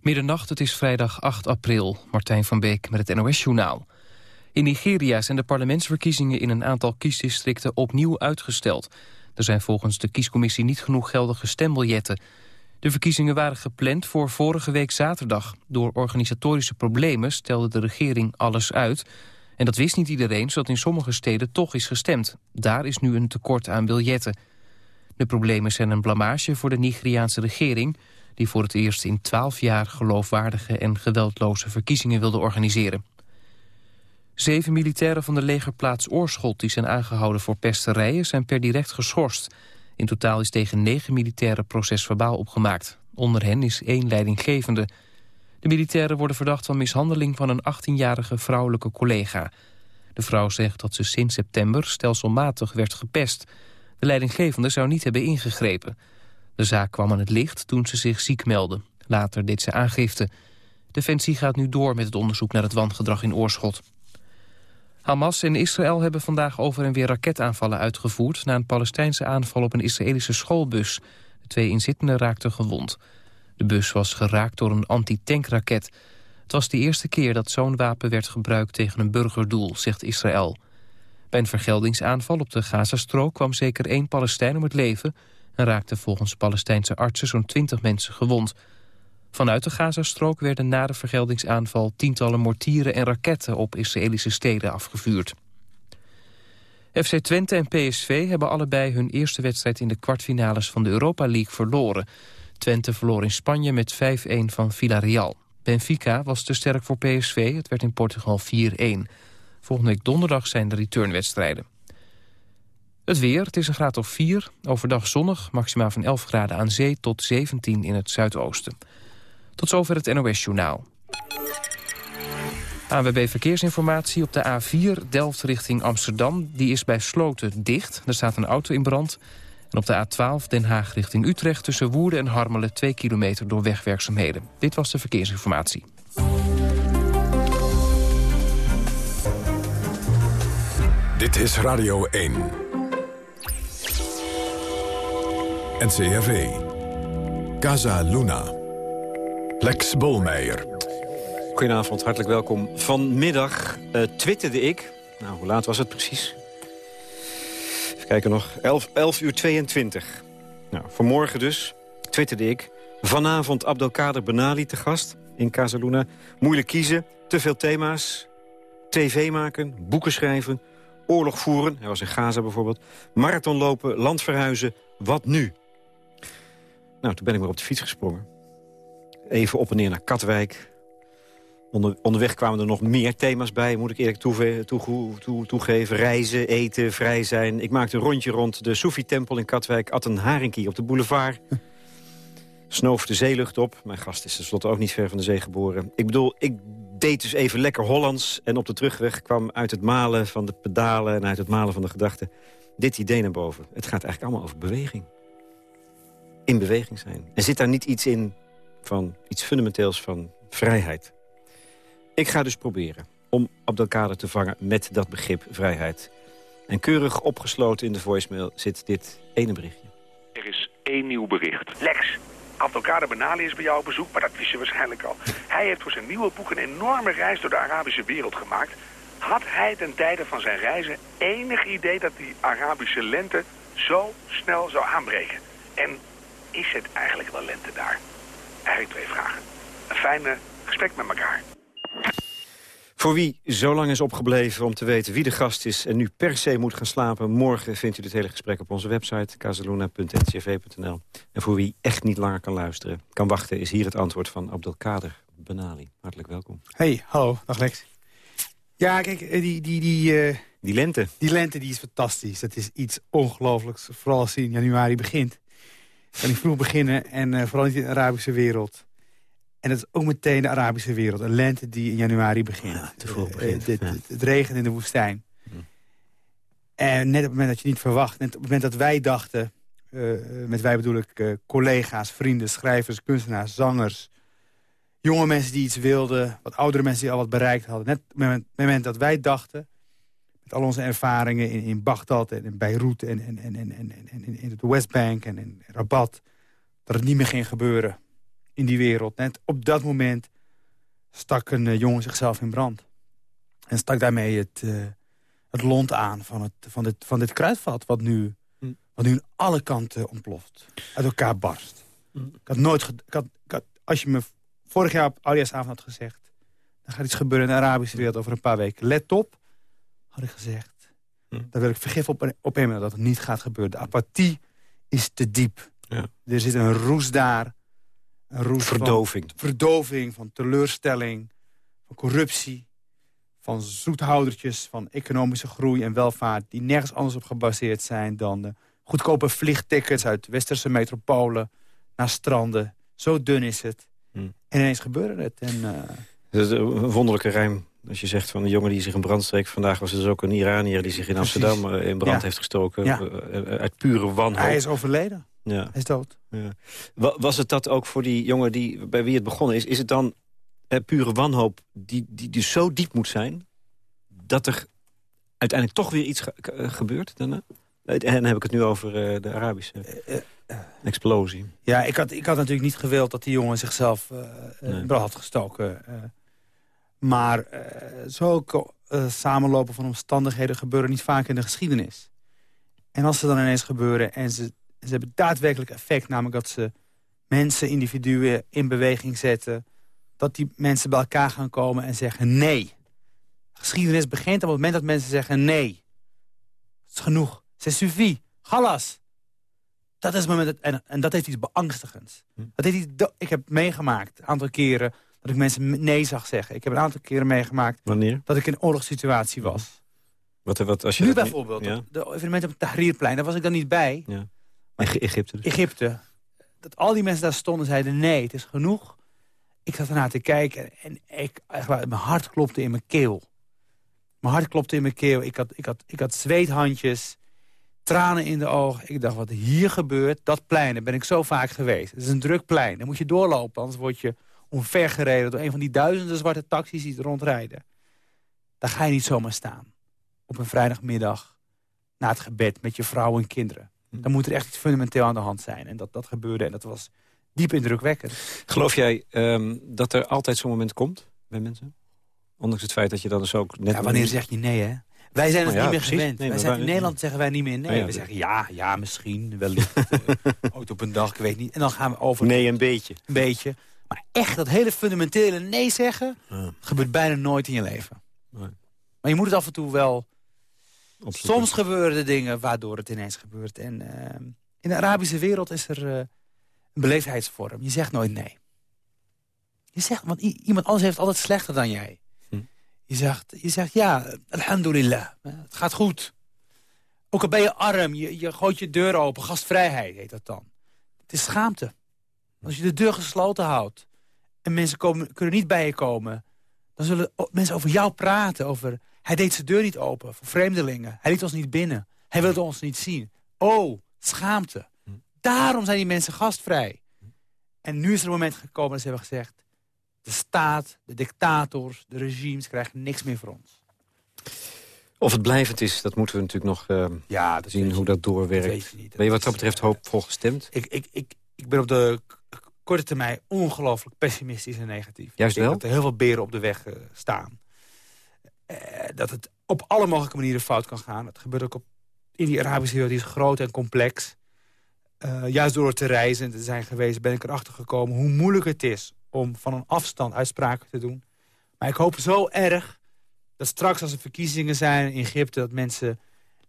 Middernacht, het is vrijdag 8 april. Martijn van Beek met het NOS-journaal. In Nigeria zijn de parlementsverkiezingen in een aantal kiesdistricten opnieuw uitgesteld. Er zijn volgens de kiescommissie niet genoeg geldige stembiljetten. De verkiezingen waren gepland voor vorige week zaterdag. Door organisatorische problemen stelde de regering alles uit. En dat wist niet iedereen, zodat in sommige steden toch is gestemd. Daar is nu een tekort aan biljetten. De problemen zijn een blamage voor de Nigeriaanse regering die voor het eerst in twaalf jaar geloofwaardige en geweldloze verkiezingen wilde organiseren. Zeven militairen van de legerplaats Oorschot die zijn aangehouden voor pesterijen zijn per direct geschorst. In totaal is tegen negen militairen procesverbaal opgemaakt. Onder hen is één leidinggevende. De militairen worden verdacht van mishandeling van een 18-jarige vrouwelijke collega. De vrouw zegt dat ze sinds september stelselmatig werd gepest. De leidinggevende zou niet hebben ingegrepen. De zaak kwam aan het licht toen ze zich ziek meldde. Later deed ze aangifte. Defensie gaat nu door met het onderzoek naar het wangedrag in Oorschot. Hamas en Israël hebben vandaag over en weer raketaanvallen uitgevoerd... na een Palestijnse aanval op een Israëlische schoolbus. Twee inzittenden raakten gewond. De bus was geraakt door een antitankraket. Het was de eerste keer dat zo'n wapen werd gebruikt tegen een burgerdoel, zegt Israël. Bij een vergeldingsaanval op de Gazastrook kwam zeker één Palestijn om het leven en raakten volgens Palestijnse artsen zo'n 20 mensen gewond. Vanuit de Gazastrook werden na de vergeldingsaanval tientallen mortieren en raketten op Israëlische steden afgevuurd. FC Twente en PSV hebben allebei hun eerste wedstrijd in de kwartfinales van de Europa League verloren. Twente verloor in Spanje met 5-1 van Villarreal. Benfica was te sterk voor PSV, het werd in Portugal 4-1. Volgende week donderdag zijn de returnwedstrijden. Het weer, het is een graad of 4. Overdag zonnig, maximaal van 11 graden aan zee tot 17 in het zuidoosten. Tot zover het NOS-journaal. ANWB Verkeersinformatie op de A4 Delft richting Amsterdam. Die is bij Sloten dicht. Er staat een auto in brand. En op de A12 Den Haag richting Utrecht... tussen Woerden en Harmelen 2 kilometer door wegwerkzaamheden. Dit was de verkeersinformatie. Dit is Radio 1. NCRV. Casa Luna. Lex Bolmeijer. Goedenavond, hartelijk welkom. Vanmiddag uh, twitterde ik... Nou, hoe laat was het precies? Even kijken nog. 11, 11 uur 22. Nou, vanmorgen dus twitterde ik... Vanavond Abdelkader Benali te gast in Casaluna. Moeilijk kiezen, te veel thema's. TV maken, boeken schrijven, oorlog voeren. Hij was in Gaza bijvoorbeeld. Marathon lopen, land verhuizen. Wat nu? Nou, toen ben ik maar op de fiets gesprongen. Even op en neer naar Katwijk. Onder, onderweg kwamen er nog meer thema's bij, moet ik eerlijk toege, toe, toegeven. Reizen, eten, vrij zijn. Ik maakte een rondje rond de Soefi-tempel in Katwijk. At een haringkie op de boulevard. Snoof de zeelucht op. Mijn gast is tenslotte ook niet ver van de zee geboren. Ik bedoel, ik deed dus even lekker Hollands. En op de terugweg kwam uit het malen van de pedalen... en uit het malen van de gedachten dit idee naar boven. Het gaat eigenlijk allemaal over beweging in beweging zijn. En zit daar niet iets in van iets fundamenteels van vrijheid? Ik ga dus proberen om Abdelkader te vangen met dat begrip vrijheid. En keurig opgesloten in de voicemail zit dit ene berichtje. Er is één nieuw bericht. Lex, Abdelkader Benali is bij jou op bezoek, maar dat wist je waarschijnlijk al. Hij heeft voor zijn nieuwe boek een enorme reis door de Arabische wereld gemaakt. Had hij ten tijde van zijn reizen enig idee dat die Arabische lente zo snel zou aanbreken? En is het eigenlijk wel lente daar? Eigenlijk twee vragen. Een fijne gesprek met elkaar. Voor wie zo lang is opgebleven om te weten wie de gast is... en nu per se moet gaan slapen... morgen vindt u dit hele gesprek op onze website... casaluna.ncv.nl. En voor wie echt niet langer kan luisteren, kan wachten... is hier het antwoord van Abdelkader Benali. Hartelijk welkom. Hey, hallo. Dag Lex. Ja, kijk, eh, die... die, die uh, die lente. Die lente die is fantastisch. Dat is iets ongelooflijks. Vooral als hij in januari begint kan ik vroeg beginnen en uh, vooral niet in de Arabische wereld. En dat is ook meteen de Arabische wereld. Een lente die in januari begint. Ja, te vroeg begint. Uh, het, het, regent in de woestijn. Hm. En net op het moment dat je niet verwacht... net op het moment dat wij dachten... Uh, met wij bedoel ik collega's, vrienden, schrijvers, kunstenaars, zangers... jonge mensen die iets wilden, wat oudere mensen die al wat bereikt hadden. Net op het moment dat wij dachten al onze ervaringen in, in Bagdad en in Beirut en, en, en, en, en, en in de Westbank en in Rabat... dat het niet meer ging gebeuren. in die wereld. Net op dat moment stak een jongen zichzelf in brand. En stak daarmee het, het lont aan van, het, van, dit, van dit kruidvat... wat nu, hm. wat nu aan alle kanten ontploft. Uit elkaar barst. Hm. Ik had nooit... Ik had, ik had, als je me vorig jaar op Oudjaarsavond had gezegd... er gaat iets gebeuren in de Arabische wereld over een paar weken. Let op, had ik gezegd. Hm. Daar wil ik vergif op, op dat het niet gaat gebeuren. De apathie is te diep. Ja. Er zit een roes daar. Een roes verdoving. Van, verdoving, van teleurstelling, van corruptie van zoethoudertjes, van economische groei en welvaart... die nergens anders op gebaseerd zijn dan uh, goedkope vliegtickets... uit westerse metropolen naar stranden. Zo dun is het. Hm. En ineens gebeurde het. En, uh... Dat is een wonderlijke rijm. Als je zegt van een jongen die zich in brand streekt... vandaag was er dus ook een Iranier die zich in Amsterdam eh, in brand heeft gestoken. Ja. uit pure wanhoop. Hij is overleden. Ja. Hij is dood. Ja. Was het dat ook voor die jongen die, bij wie het begonnen is? Is het dan eh, pure wanhoop die, die dus zo diep moet zijn... dat er uiteindelijk toch weer iets eh, gebeurt daarna? En dan heb ik het nu over uh, de Arabische uh, explosie. Ja, ik had, ik had natuurlijk niet gewild dat die jongen zichzelf nee. brand had gestoken. Maar zo samenlopen van omstandigheden gebeuren niet vaak in de geschiedenis. En als ze dan ineens gebeuren en ze, ze hebben daadwerkelijk effect... namelijk dat ze mensen, individuen in beweging zetten dat die mensen bij elkaar gaan komen en zeggen nee. Geschiedenis begint op het moment dat mensen zeggen nee. Het is genoeg. C'est suffit. Galas. Dat is het moment, en, en dat heeft iets beangstigends. Hm. Dat heeft iets, ik heb meegemaakt, een aantal keren, dat ik mensen nee zag zeggen. Ik heb een aantal keren meegemaakt Wanneer? dat ik in een oorlogssituatie was. Wat, wat, als je nu bijvoorbeeld, ja? de evenement op het Tahrirplein, daar was ik dan niet bij. Ja. Maar Egypte dus. Egypte. Dat al die mensen daar stonden zeiden nee, het is genoeg ik zat ernaar te kijken en ik, mijn hart klopte in mijn keel. Mijn hart klopte in mijn keel. Ik had, ik had, ik had zweethandjes, tranen in de ogen. Ik dacht, wat hier gebeurt, dat plein, daar ben ik zo vaak geweest. Het is een druk plein, daar moet je doorlopen, anders word je omvergereden... door een van die duizenden zwarte taxis die rondrijden. Daar ga je niet zomaar staan. Op een vrijdagmiddag, na het gebed, met je vrouw en kinderen. Hm. Dan moet er echt iets fundamenteel aan de hand zijn. En dat, dat gebeurde en dat was diep indrukwekkend. Geloof jij um, dat er altijd zo'n moment komt bij mensen? Ondanks het feit dat je dan dus ook net... Ja, wanneer zeg je nee, hè? Wij zijn het niet meer gewend. wij zijn, in Nederland zeggen wij niet meer nee. we zeggen ja, ja, misschien, wellicht. uh, ooit op een dag, ik weet niet. En dan gaan we over... Nee, een beetje. Een beetje. Maar echt dat hele fundamentele nee zeggen... gebeurt bijna nooit in je leven. Nee. Maar je moet het af en toe wel... Soms gebeuren er dingen waardoor het ineens gebeurt. En uh, in de Arabische wereld is er... Uh, een beleefdheidsvorm. Je zegt nooit nee. Je zegt, want iemand anders heeft altijd slechter dan jij. Hm. Je, zegt, je zegt, ja, alhamdulillah, het gaat goed. Ook al ben je arm, je, je gooit je deur open, gastvrijheid heet dat dan. Het is schaamte. Als je de deur gesloten houdt en mensen komen, kunnen niet bij je komen... dan zullen mensen over jou praten, over... hij deed zijn deur niet open voor vreemdelingen. Hij liet ons niet binnen. Hij wilde ons niet zien. Oh, schaamte. Daarom zijn die mensen gastvrij. En nu is er een moment gekomen dat ze hebben gezegd... de staat, de dictators, de regimes krijgen niks meer voor ons. Of het blijvend is, dat moeten we natuurlijk nog uh, ja, zien hoe dat doorwerkt. Dat ben je wat dat betreft hoopvol gestemd? Ik, ik, ik, ik ben op de korte termijn ongelooflijk pessimistisch en negatief. Juist wel? Dat er heel veel beren op de weg uh, staan. Uh, dat het op alle mogelijke manieren fout kan gaan. Het gebeurt ook op, in die Arabische wereld, die is groot en complex. Uh, juist door te reizen en te zijn geweest... ben ik erachter gekomen hoe moeilijk het is... om van een afstand uitspraken te doen. Maar ik hoop zo erg dat straks als er verkiezingen zijn in Egypte... dat mensen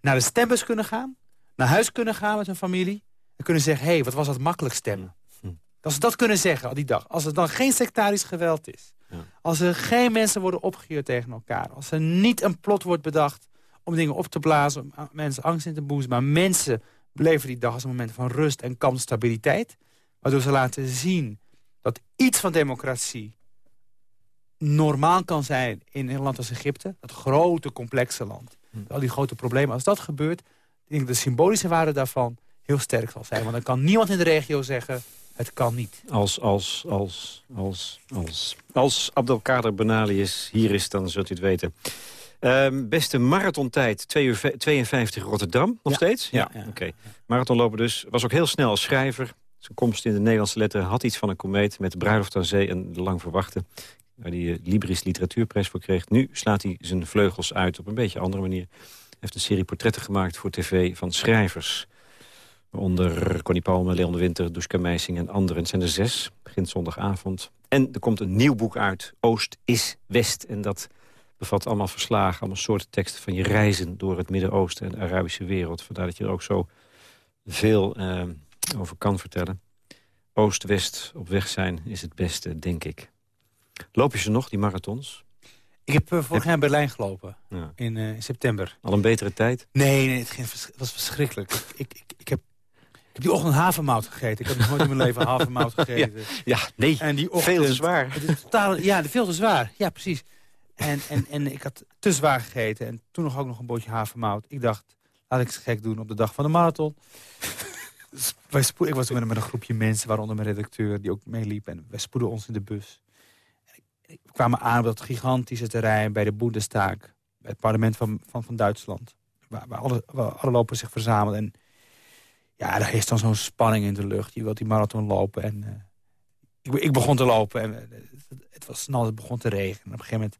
naar de stembus kunnen gaan... naar huis kunnen gaan met hun familie... en kunnen zeggen, hé, hey, wat was dat makkelijk stemmen. Als ze dat kunnen zeggen al die dag. Als er dan geen sectarisch geweld is. Ja. Als er geen mensen worden opgehuurd tegen elkaar. Als er niet een plot wordt bedacht om dingen op te blazen... om mensen angst in te boezemen. Maar mensen beleven die dag als een moment van rust en kansstabiliteit. Waardoor ze laten zien dat iets van democratie normaal kan zijn in een land als Egypte. Dat grote, complexe land. Hm. Al die grote problemen. Als dat gebeurt, denk ik de symbolische waarde daarvan heel sterk zal zijn. Want dan kan niemand in de regio zeggen, het kan niet. Als, als, als, als, als, als Abdelkader Benali is, hier is, dan zult u het weten. Um, beste marathontijd, 2 uur 52 Rotterdam, nog steeds? Ja. ja, Oké. Marathonlopen dus. Was ook heel snel als schrijver. Zijn komst in de Nederlandse letteren had iets van een komeet... met de bruiloft aan zee en de lang verwachte... waar hij Libris Literatuurprijs voor kreeg. Nu slaat hij zijn vleugels uit op een beetje andere manier. Hij heeft een serie portretten gemaakt voor tv van schrijvers... Onder Connie Palme, Leon de Winter, Duska Meising en anderen. Het zijn er zes, begint zondagavond. En er komt een nieuw boek uit, Oost is West. En dat bevat allemaal verslagen, allemaal soorten teksten... van je reizen door het Midden-Oosten en de Arabische wereld. Vandaar dat je er ook zo veel eh, over kan vertellen. Oost-West op weg zijn is het beste, denk ik. Loop je ze nog, die marathons? Ik heb uh, vorig jaar in Berlijn gelopen, ja. in, uh, september. Al een betere tijd? Nee, nee het, ging, het was verschrikkelijk. ik, ik, ik, heb ik heb die ochtend havermout gegeten. Ik heb nog nooit in mijn leven havermout gegeten. Ja, ja nee, en die ochtend, veel te zwaar. Het is totaal, ja, veel te zwaar. Ja, precies. En, en, en ik had te zwaar gegeten. En toen nog ook nog een bootje havermout. Ik dacht, laat ik ze gek doen op de dag van de marathon. wij ik was met, met een groepje mensen, waaronder mijn redacteur... die ook meeliep. En wij spoeden ons in de bus. En we kwamen aan op dat gigantische terrein bij de Bundestag. Bij het parlement van, van, van Duitsland. Waar, waar, alle, waar alle lopers zich verzamelden. En ja, daar is dan zo'n spanning in de lucht. Je wilt die marathon lopen. En uh, ik, ik, begon te lopen en uh, het was snel, het begon te regenen. En op een gegeven moment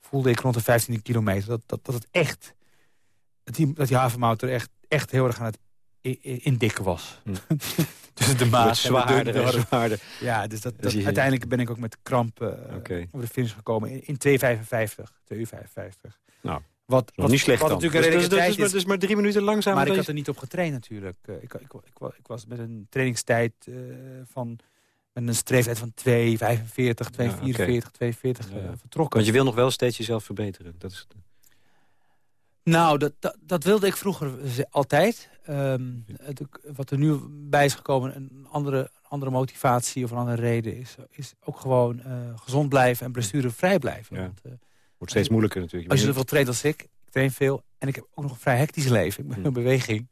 voelde ik rond de 15 kilometer dat, dat, dat het echt... Dat die, dat die havenmout er echt, echt heel erg aan het indikken was. Hm. Tussen de maat zwaarder en zwaarder. Ja, dus, dat, dat uiteindelijk ben ik ook met krampen uh, okay. over de finish gekomen. In, in 2,55. 2,55. Nou, wat, wat, niet slecht wat dan. Natuurlijk dus, dus, dus, is, dus, maar drie minuten langzaam. Maar ik had er niet op getraind natuurlijk. Uh, ik, ik, ik, was met een trainingstijd uh, van... met een streeftijd van 2,45, 2,44, ja, okay. 2,40 uh, vertrokken. Want je wil nog wel steeds jezelf verbeteren. Dat is Nou, dat, dat, dat, wilde ik vroeger altijd. Um, het, wat er nu bij is gekomen, een andere, andere motivatie of een andere reden... is, is ook gewoon uh, gezond blijven en blessurevrij blijven. Ja. Want, Wordt steeds moeilijker natuurlijk. Als je zoveel traint als ik, ik train veel... en ik heb ook nog een vrij hectisch leven, ik ben in hmm. beweging...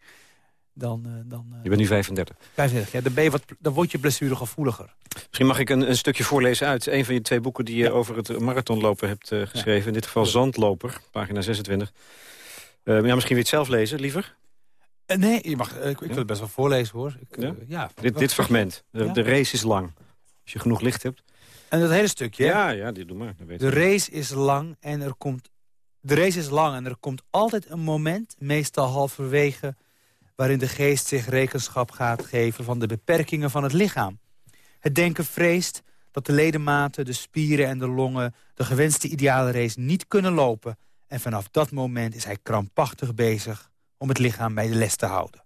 Dan, uh, dan, uh, je bent nu 35. 35, ja. Dan, ben je wat, dan word je blessuregevoeliger. Misschien mag ik een, een, stukje voorlezen uit een van je twee boeken... die je over het marathonlopen hebt uh, geschreven. Ja. In dit geval Zandloper, pagina 26. ja, misschien wil je het zelf lezen, liever? nee, je mag, ik, ik wil het best wel voorlezen, hoor. Ik, ja? dit, dit fragment. De, de race is lang. Als je genoeg licht hebt. En dat hele stukje. Ja, ja, die doe maar. de race is lang en er komt. De race is lang en er komt altijd een moment, meestal halverwege, waarin de geest zich rekenschap gaat geven van de beperkingen van het lichaam. Het denken vreest dat de ledematen, de spieren en de longen de gewenste ideale race niet kunnen lopen. En vanaf dat moment is hij krampachtig bezig om het lichaam bij de les te houden.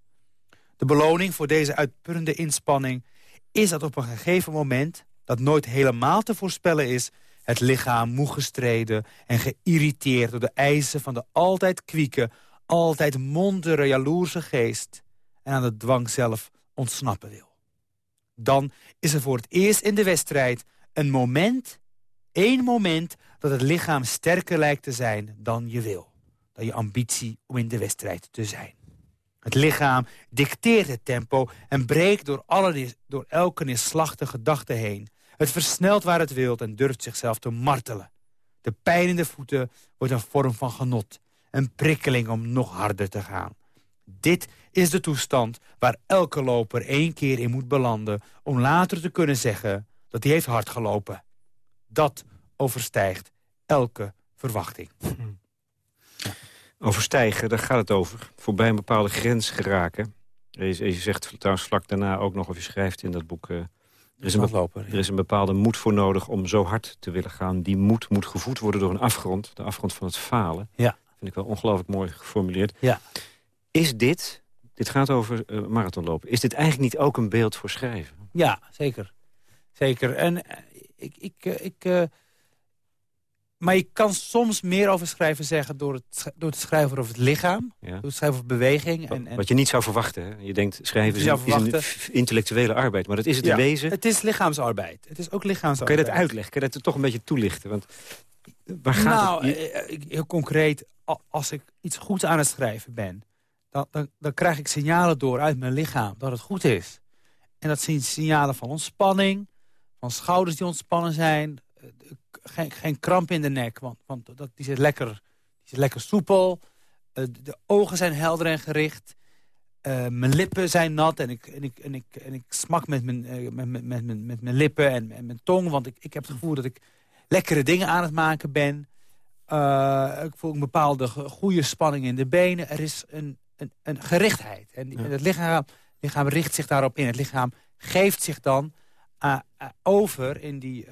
De beloning voor deze uitputtende inspanning is dat op een gegeven moment dat nooit helemaal te voorspellen is... het lichaam moe gestreden en geïrriteerd door de eisen van de altijd kwieke... altijd mondere jaloerse geest en aan de dwang zelf ontsnappen wil. Dan is er voor het eerst in de wedstrijd een moment, één moment... dat het lichaam sterker lijkt te zijn dan je wil. Dan je ambitie om in de wedstrijd te zijn. Het lichaam dicteert het tempo en breekt door, alle, door elke neerslachtige gedachte heen. Het versnelt waar het wilt en durft zichzelf te martelen. De pijn in de voeten wordt een vorm van genot. Een prikkeling om nog harder te gaan. Dit is de toestand waar elke loper één keer in moet belanden... om later te kunnen zeggen dat hij heeft hard gelopen. Dat overstijgt elke verwachting. Overstijgen, daar gaat het over. Voorbij een bepaalde grens geraken. Je, zegt trouwens vlak daarna ook nog, of je schrijft in dat boek... Er is, een, er is een bepaalde moed voor nodig om zo hard te willen gaan. Die moed moet gevoed worden door een afgrond. De afgrond van het falen. Ja. Vind ik wel ongelooflijk mooi geformuleerd. Ja. Is dit, dit gaat over uh, marathonlopen... is dit eigenlijk niet ook een beeld voor schrijven? Ja, zeker. Zeker. En uh, ik... ik, uh, ik maar je kan soms meer over schrijven zeggen door het, door het schrijven over het lichaam. Ja. Door het schrijven over beweging. En, en... Wat je niet zou verwachten. Hè? Je denkt, schrijven is, een, intellectuele arbeid. Maar dat is het ja, in wezen. Het is lichaamsarbeid. Het is ook lichaamsarbeid. Kun je dat uitleggen? Kun je dat toch een beetje toelichten? Want waar gaat nou, het? Eh, eh, heel concreet. Als ik iets goeds aan het schrijven ben... Dan, dan, dan krijg ik signalen door uit mijn lichaam dat het goed is. En dat zijn signalen van ontspanning. Van schouders die ontspannen zijn geen, geen kramp in de nek, want, want dat, die, zit lekker, die zit lekker soepel. Uh, de ogen zijn helder en gericht. Eh, mijn lippen zijn nat en ik, en ik, en ik, en ik smak met mijn, uh, met, met, met, met, mijn lippen en, en mijn tong. Want ik, ik heb het gevoel dat ik lekkere dingen aan het maken ben. Ik voel een bepaalde goede spanning in de benen. Er is een, een, een gerichtheid. En, ja. het lichaam, lichaam richt zich daarop in. Het lichaam geeft zich dan over in die,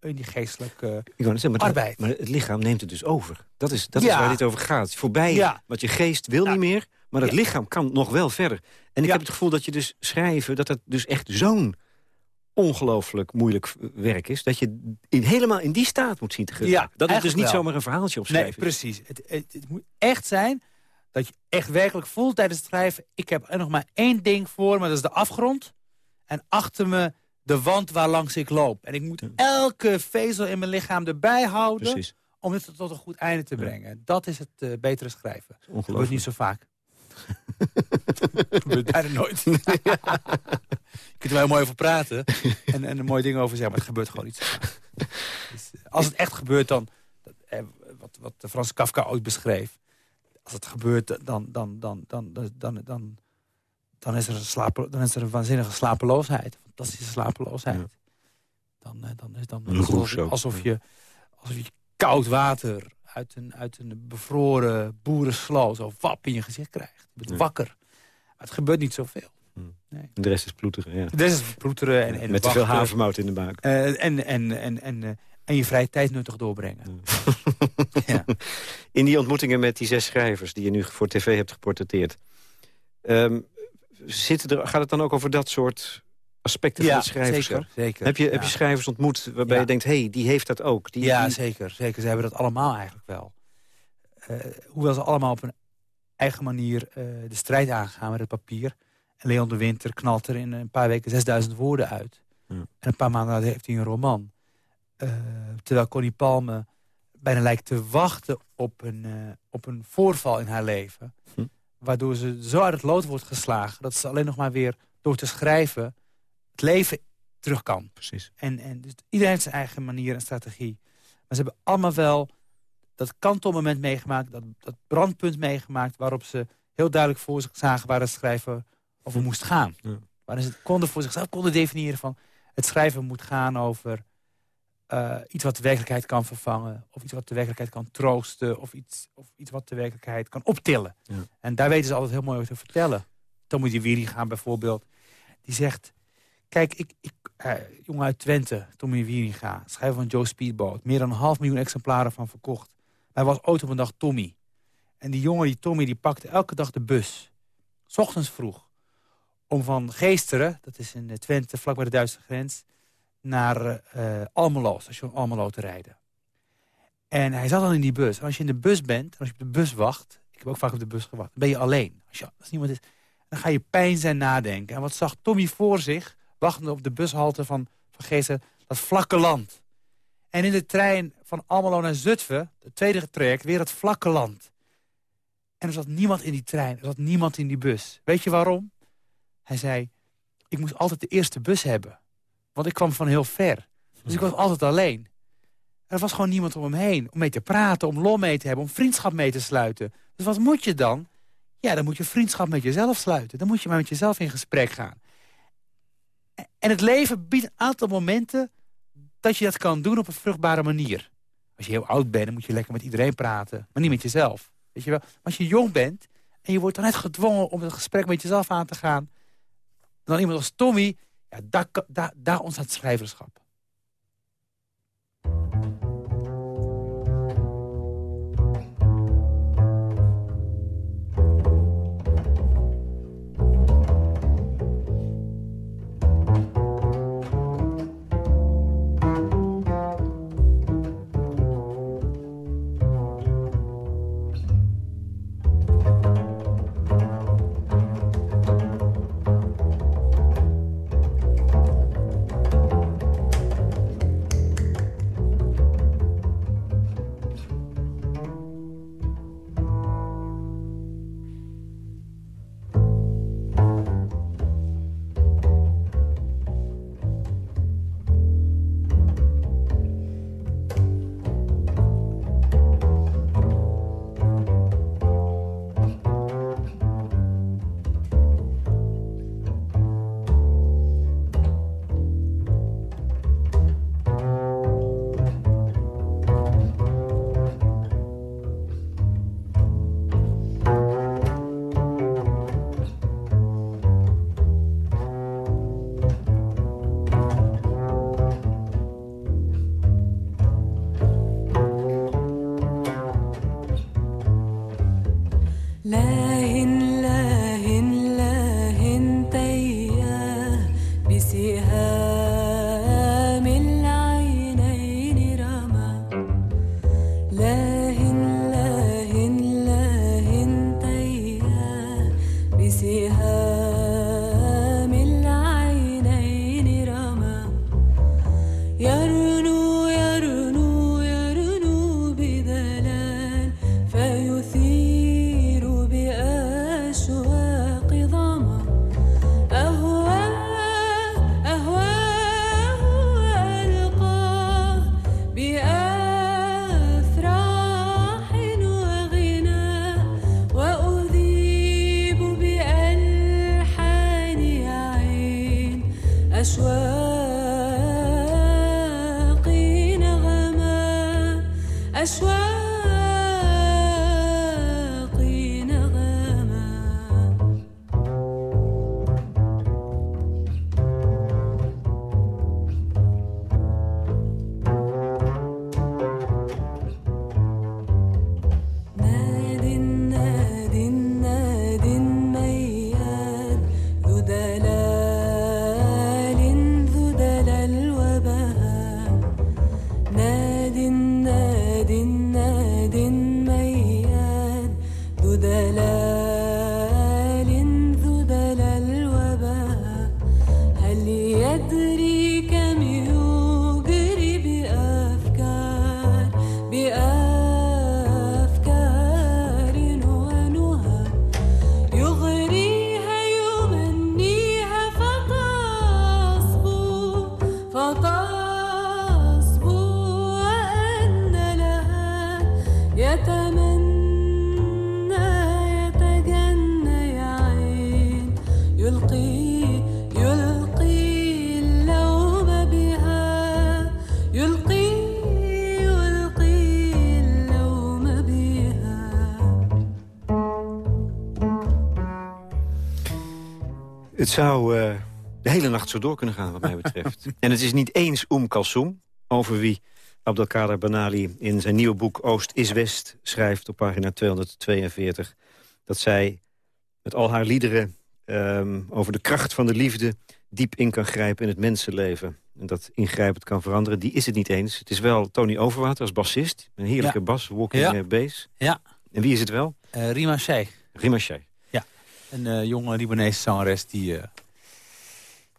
in die geestelijke zeggen, maar arbeid. Het, maar het lichaam neemt het dus over. Dat is, dat is waar dit over gaat. Voorbij, ja. wat je geest wil niet meer... Maar het lichaam kan nog wel verder. En ik heb het gevoel dat je dus schrijven... dat dat dus echt zo'n ongelooflijk moeilijk werk is... dat je in, helemaal in die staat moet zien te geraken. Ja, dat is dus niet wel. zomaar een verhaaltje opschrijven. Nee, precies. Het, het, het, moet echt zijn dat je echt werkelijk voelt tijdens het schrijven... ik heb er nog maar één ding voor me, dat is de afgrond. En achter me de wand waar langs ik loop. En ik moet elke vezel in mijn lichaam erbij houden... Precies. om het tot een goed einde te brengen. Dat is het uh, betere schrijven. Dat gebeurt niet zo vaak. gebeurt bijna nooit. je kunt er wel heel mooi over praten en, en er mooie dingen over zeggen, maar het gebeurt gewoon niet zo vaak. Dus, als het echt gebeurt, dan, eh, wat, wat Frans Kafka ooit beschreef, als het gebeurt, dan, dan, dan, dan, dan, dan, dan, dan, is, er een slapen, dan is er een waanzinnige slapeloosheid, een fantastische slapeloosheid. Ja. Dan, dan, is, dan, dan is het alsof, alsof, je, alsof je koud water uit een, uit een bevroren boerenslo zo wap in je gezicht krijgt. Je bent Ja. wakker. Maar het gebeurt niet zoveel. Nee. De rest is ploeteren, ja. De rest is ploeteren en, en Met te veel havermout in de buik. Eh, en, en, en, en, eh, en je vrije tijd nuttig doorbrengen. Ja. In die ontmoetingen met die zes schrijvers... die je nu voor tv hebt geportretteerd... ehm, zitten er, gaat het dan ook over dat soort aspecten van Ja, het schrijverschap? zeker. zeker. Heb je, heb je schrijvers ontmoet waarbij Ja. je denkt... hé, hey, die heeft dat ook. Die, ja, die- zeker, zeker. Ze hebben dat allemaal eigenlijk wel. Eh, hoewel ze allemaal op een eigen manier eh, de strijd aangaan met het papier. En Leon de Winter knalt er in een paar weken 6000 woorden uit. Ja. En een paar maanden later heeft hij een roman. Eh, terwijl Connie Palme bijna lijkt te wachten op een, op een voorval in haar leven. Hm. Waardoor ze zo uit het lood wordt geslagen... dat ze alleen nog maar weer door te schrijven het leven terug kan. Precies. En, en dus iedereen heeft zijn eigen manier en strategie. Maar ze hebben allemaal wel dat kantelmoment meegemaakt... dat, dat brandpunt meegemaakt... waarop ze heel duidelijk voor zich zagen waar het schrijven over moest gaan. Ja. Waarin ze het konden voor zichzelf konden definiëren van... het schrijven moet gaan over eh, iets wat de werkelijkheid kan vervangen... of iets wat de werkelijkheid kan troosten... of iets, of iets wat de werkelijkheid kan optillen. Ja. En daar weten ze altijd heel mooi over te vertellen. Tommy de Wiri gaan bijvoorbeeld... die zegt... Kijk, ik, ik, eh, jongen uit Twente, Tommy Wieringa, schrijver van Joe Speedboat. Meer dan een half miljoen exemplaren van verkocht. Hij was ooit een dag Tommy. En die jongen, die Tommy, die pakte elke dag de bus. 's ochtends vroeg. Om van Geesteren, dat is in eh, Twente, vlak bij de Duitse grens... naar eh Almelo, station Almelo te rijden. En hij zat dan in die bus. En als je in de bus bent, en als je op de bus wacht... ik heb ook vaak op de bus gewacht, dan ben je alleen. Als, je, als niemand is, dan ga je pijn zijn nadenken. En wat zag Tommy voor zich, wachtende op de bushalte van, van dat vlakke land. En in de trein van Almelo naar Zutphen, het tweede traject, weer het vlakke land. En er zat niemand in die trein, er zat niemand in die bus. Weet je waarom? Hij zei, ik moest altijd de eerste bus hebben. Want ik kwam van heel ver. Dus ik was altijd alleen. Er was gewoon niemand om hem heen. Om mee te praten, om lol mee te hebben, om vriendschap mee te sluiten. Dus wat moet je dan? Ja, dan moet je vriendschap met jezelf sluiten. Dan moet je maar met jezelf in gesprek gaan. En het leven biedt een aantal momenten dat je dat kan doen op een vruchtbare manier. Als je heel oud bent, dan moet je lekker met iedereen praten. Maar niet met jezelf. Weet je wel? Maar als je jong bent en je wordt dan net gedwongen om het gesprek met jezelf aan te gaan. Dan iemand als Tommy, ja, daar, ontstaat schrijverschap. Het zou uh, de hele nacht zo door kunnen gaan, wat mij betreft. en het is niet eens Oem Kalsoem, over wie Abdelkader Banali... in zijn nieuwe boek Oost is West schrijft op pagina 242... dat zij met al haar liederen um, over de kracht van de liefde... diep in kan grijpen in het mensenleven. En dat ingrijpend kan veranderen, die is het niet eens. Het is wel Tony Overwater als bassist. Een heerlijke bas, walking ja. bass. Ja. En wie is het wel? Uh, Rima Sheikh. Rima Sheikh. Een uh, jonge Libanese zangeres die, uh,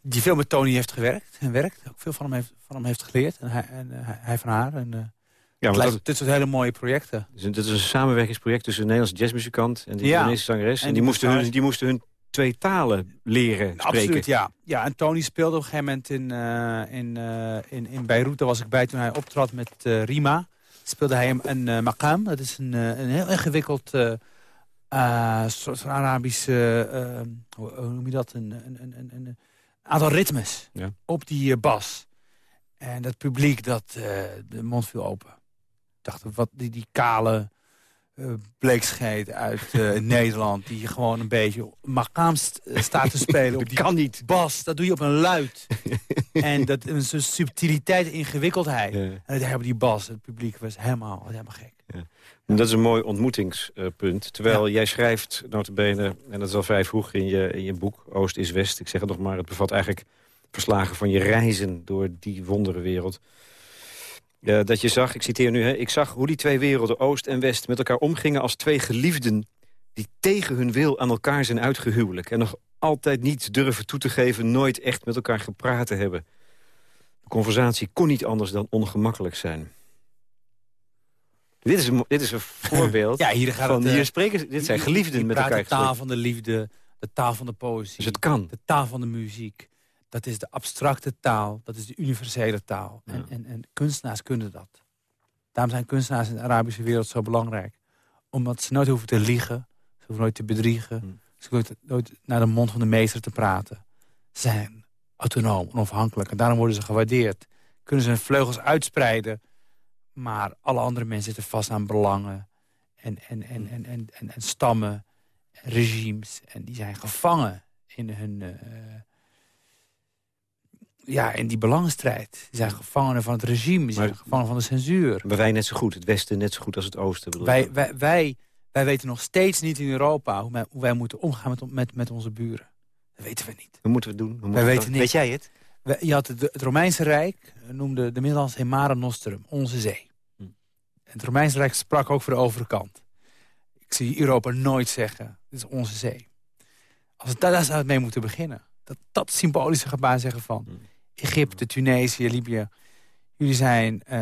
die veel met Tony heeft gewerkt en werkt. Ook veel van hem heeft, van hem heeft geleerd. En hij, en, uh, hij van haar. En, ja, maar dat, dit soort hele mooie projecten. Dus dit is een samenwerkingsproject tussen een Nederlandse jazzmuzikant en de ja. Libanese zangeres. En, en die, moesten hun, die moesten hun twee talen leren spreken. Absoluut, ja. ja. En Tony speelde op een gegeven moment in, in, in, in Beirut. Daar was ik bij toen hij optrad met Rima. Speelde hij een, een maqam. Dat is een, een heel ingewikkeld soort van Arabische, uh, hoe, hoe, noem je dat, een, een, een, een aantal ritmes ja. op die uh, bas. En dat publiek, dat, de mond viel open. Ik dacht, wat die, die kale bleekscheet uit Nederland... die gewoon een beetje makaam staat te spelen op die kan niet. bas. Dat doe je op een luid. en dat is een subtiliteit, ingewikkeldheid. Ja. En dat hebben die bas, het publiek was helemaal, helemaal gek. Ja. En dat is een mooi ontmoetingspunt. Terwijl jij schrijft, notabene, en dat is al vrij vroeg in je, in je boek... Oost is West, ik zeg het nog maar, het bevat eigenlijk verslagen van je reizen door die wonderenwereld. Uh, dat je zag, ik citeer nu, hè, ik zag hoe die twee werelden, Oost en West... met elkaar omgingen als twee geliefden die tegen hun wil aan elkaar zijn uitgehuwelijk... en nog altijd niet durven toe te geven, nooit echt met elkaar gepraat te hebben. De conversatie kon niet anders dan ongemakkelijk zijn. Dit is een, dit is een voorbeeld ja, hier gaat van, het, hier spreken, dit zijn geliefden met elkaar. de taal van de liefde, de taal van de poëzie. Dus het kan. De taal van de muziek. Dat is de abstracte taal, dat is de universele taal. En, en, en kunstenaars kunnen dat. Daarom zijn kunstenaars in de Arabische wereld zo belangrijk. Omdat ze nooit hoeven te liegen, ze hoeven nooit te bedriegen. Hmm. Ze hoeven nooit naar de mond van de meester te praten. Ze zijn autonoom, onafhankelijk. En daarom worden ze gewaardeerd. Kunnen ze hun vleugels uitspreiden maar alle andere mensen zitten vast aan belangen en, en, en, en, en, en, en stammen, en regimes. En die zijn gevangen in hun... Uh, ja, in die belangenstrijd. Die zijn gevangenen van het regime, die zijn gevangenen van de censuur. Maar wij net zo goed, het Westen net zo goed als het Oosten. Wij, wij, wij, wij weten nog steeds niet in Europa hoe wij, hoe wij moeten omgaan met, met, met onze buren. Dat weten we niet. Hoe moeten we het doen? Wij weten niet. Weet jij het? Je had het, het Romeinse Rijk, noemde de Middellandse Mare Nostrum, onze zee het Romeinse Rijk sprak ook voor de overkant. Ik zie Europa nooit zeggen, dit is onze zee. Als we daar zou mee moeten beginnen. Dat, dat symbolische gebaar zeggen van... Hmm. Egypte, Tunesië, Libië. Jullie zijn uh,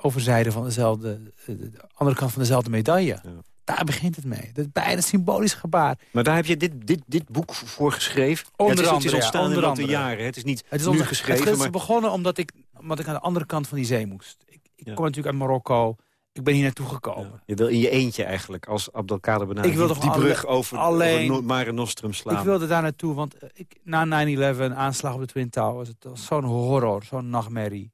overzijde van dezelfde, de andere kant van dezelfde medaille. Ja. Daar begint het mee. Dat is bijna symbolisch gebaar. Maar daar heb je dit, dit, dit boek voor geschreven? Onder het is, het is ontstaan ja, in de jaren. Het is niet het is nu geschreven. Het is begonnen omdat ik, omdat ik aan de andere kant van die zee moest. Ik, ik kom natuurlijk uit Marokko. Ik ben hier naartoe gekomen. Je wil in je eentje eigenlijk, als Abdelkader Benadir... Ik wilde die brug over, alleen, over Mare Nostrum slaan. Ik wilde daar naartoe, want ik, na 9-11, aanslag op de Twin Towers... het was zo'n horror, zo'n nachtmerrie.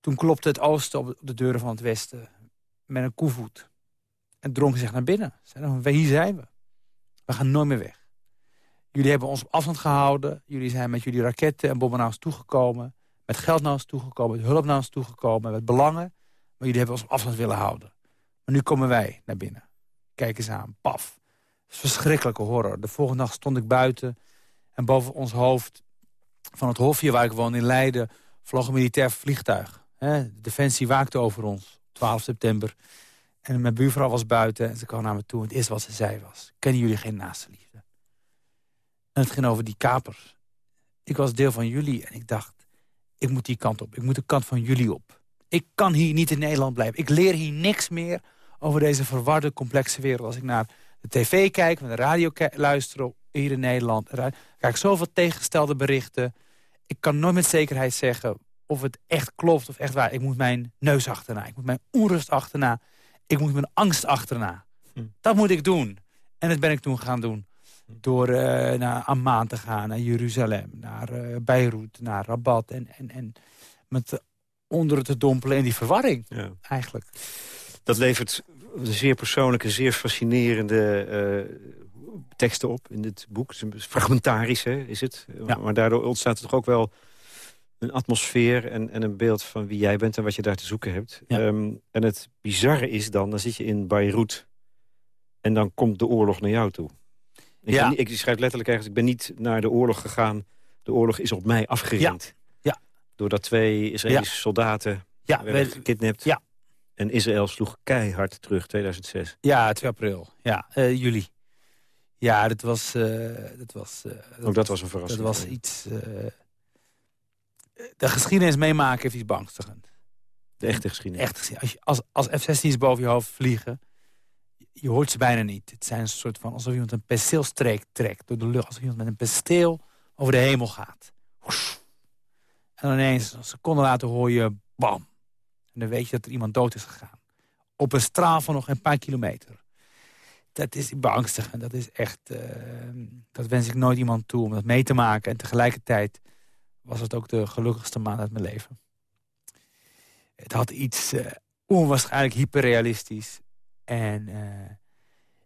Toen klopte het oosten op de deuren van het westen met een koevoet. En drongen zich naar binnen. Zeiden, hier zijn we. We gaan nooit meer weg. Jullie hebben ons op afstand gehouden. Jullie zijn met jullie raketten en bommen naar ons toegekomen. Met geld naar ons toegekomen, met hulp naar ons toegekomen, met belangen. Maar jullie hebben ons op afstand willen houden. Maar nu komen wij naar binnen. Kijk eens aan, paf. verschrikkelijke horror. De volgende dag stond ik buiten. En boven ons hoofd van het hofje waar ik woon in Leiden... vloog een militair vliegtuig. De Defensie waakte over ons, 12 september. En mijn buurvrouw was buiten en ze kwam naar me toe. En het eerste wat ze zei was, kennen jullie geen naaste liefde? En het ging over die kapers. Ik was deel van jullie en ik dacht, ik moet die kant op. Ik moet de kant van jullie op. Ik kan hier niet in Nederland blijven. Ik leer hier niks meer over deze verwarde, complexe wereld. Als ik naar de tv kijk, naar de radio luister hier in Nederland... krijg ik zoveel tegengestelde berichten. Ik kan nooit met zekerheid zeggen of het echt klopt of echt waar. Ik moet mijn neus achterna. Ik moet mijn onrust achterna. Ik moet mijn angst achterna. Hm. Dat moet ik doen. En dat ben ik toen gaan doen. Door uh, naar Amman te gaan, naar Jeruzalem, naar uh, Beirut, naar Rabat. En, en, en met onder te dompelen in die verwarring, ja. eigenlijk. Dat levert zeer persoonlijke, zeer fascinerende uh, teksten op in dit boek. Fragmentarisch hè, is het. Maar daardoor ontstaat er toch ook wel een atmosfeer en, en een beeld van wie jij bent en wat je daar te zoeken hebt. Ehm, en het bizarre is dan, dan zit je in Beirut en dan komt de oorlog naar jou toe. Ik, ja. ik schrijf letterlijk ergens, ik ben niet naar de oorlog gegaan. De oorlog is op mij afgerend. Ja. Doordat twee Israëlische soldaten ja. werden gekidnapt. Ja. En Israël sloeg keihard terug, 2006. Ja, 2 april. Ja, uh, juli. Ja, dat was... Uh, dat was uh, Ook dat was een verrassing. Dat was iets de geschiedenis meemaken heeft iets beangstigend. De echte geschiedenis? Als, als, als F-16's boven je hoofd vliegen, je hoort ze bijna niet. Het zijn een soort van alsof iemand een penseelstreek trekt door de lucht. Alsof iemand met een penseel over de hemel gaat. En ineens, een seconde later hoor je bam. En dan weet je dat er iemand dood is gegaan. Op een straal van nog een paar kilometer. Dat is beangstigend. Dat is echt... Uh, dat wens ik nooit iemand toe om dat mee te maken. En tegelijkertijd was het ook de gelukkigste maand uit mijn leven. Het had iets uh, onwaarschijnlijk hyperrealistisch. En uh,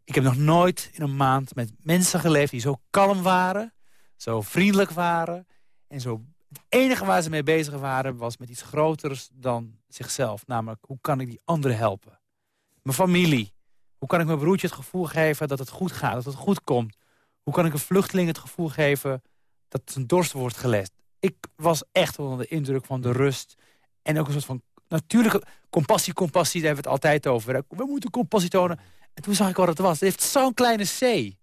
ik heb nog nooit in een maand met mensen geleefd die zo kalm waren. Zo vriendelijk waren. En zo, het enige waar ze mee bezig waren was met iets groters dan zichzelf. Namelijk, hoe kan ik die anderen helpen? Mijn familie. Hoe kan ik mijn broertje het gevoel geven dat het goed gaat, dat het goed komt? Hoe kan ik een vluchteling het gevoel geven dat zijn dorst wordt gelest? Ik was echt onder de indruk van de rust. En ook een soort van natuurlijke compassie, compassie, daar hebben we het altijd over. We moeten compassie tonen. En toen zag ik wat het was. Het heeft zo'n kleine C.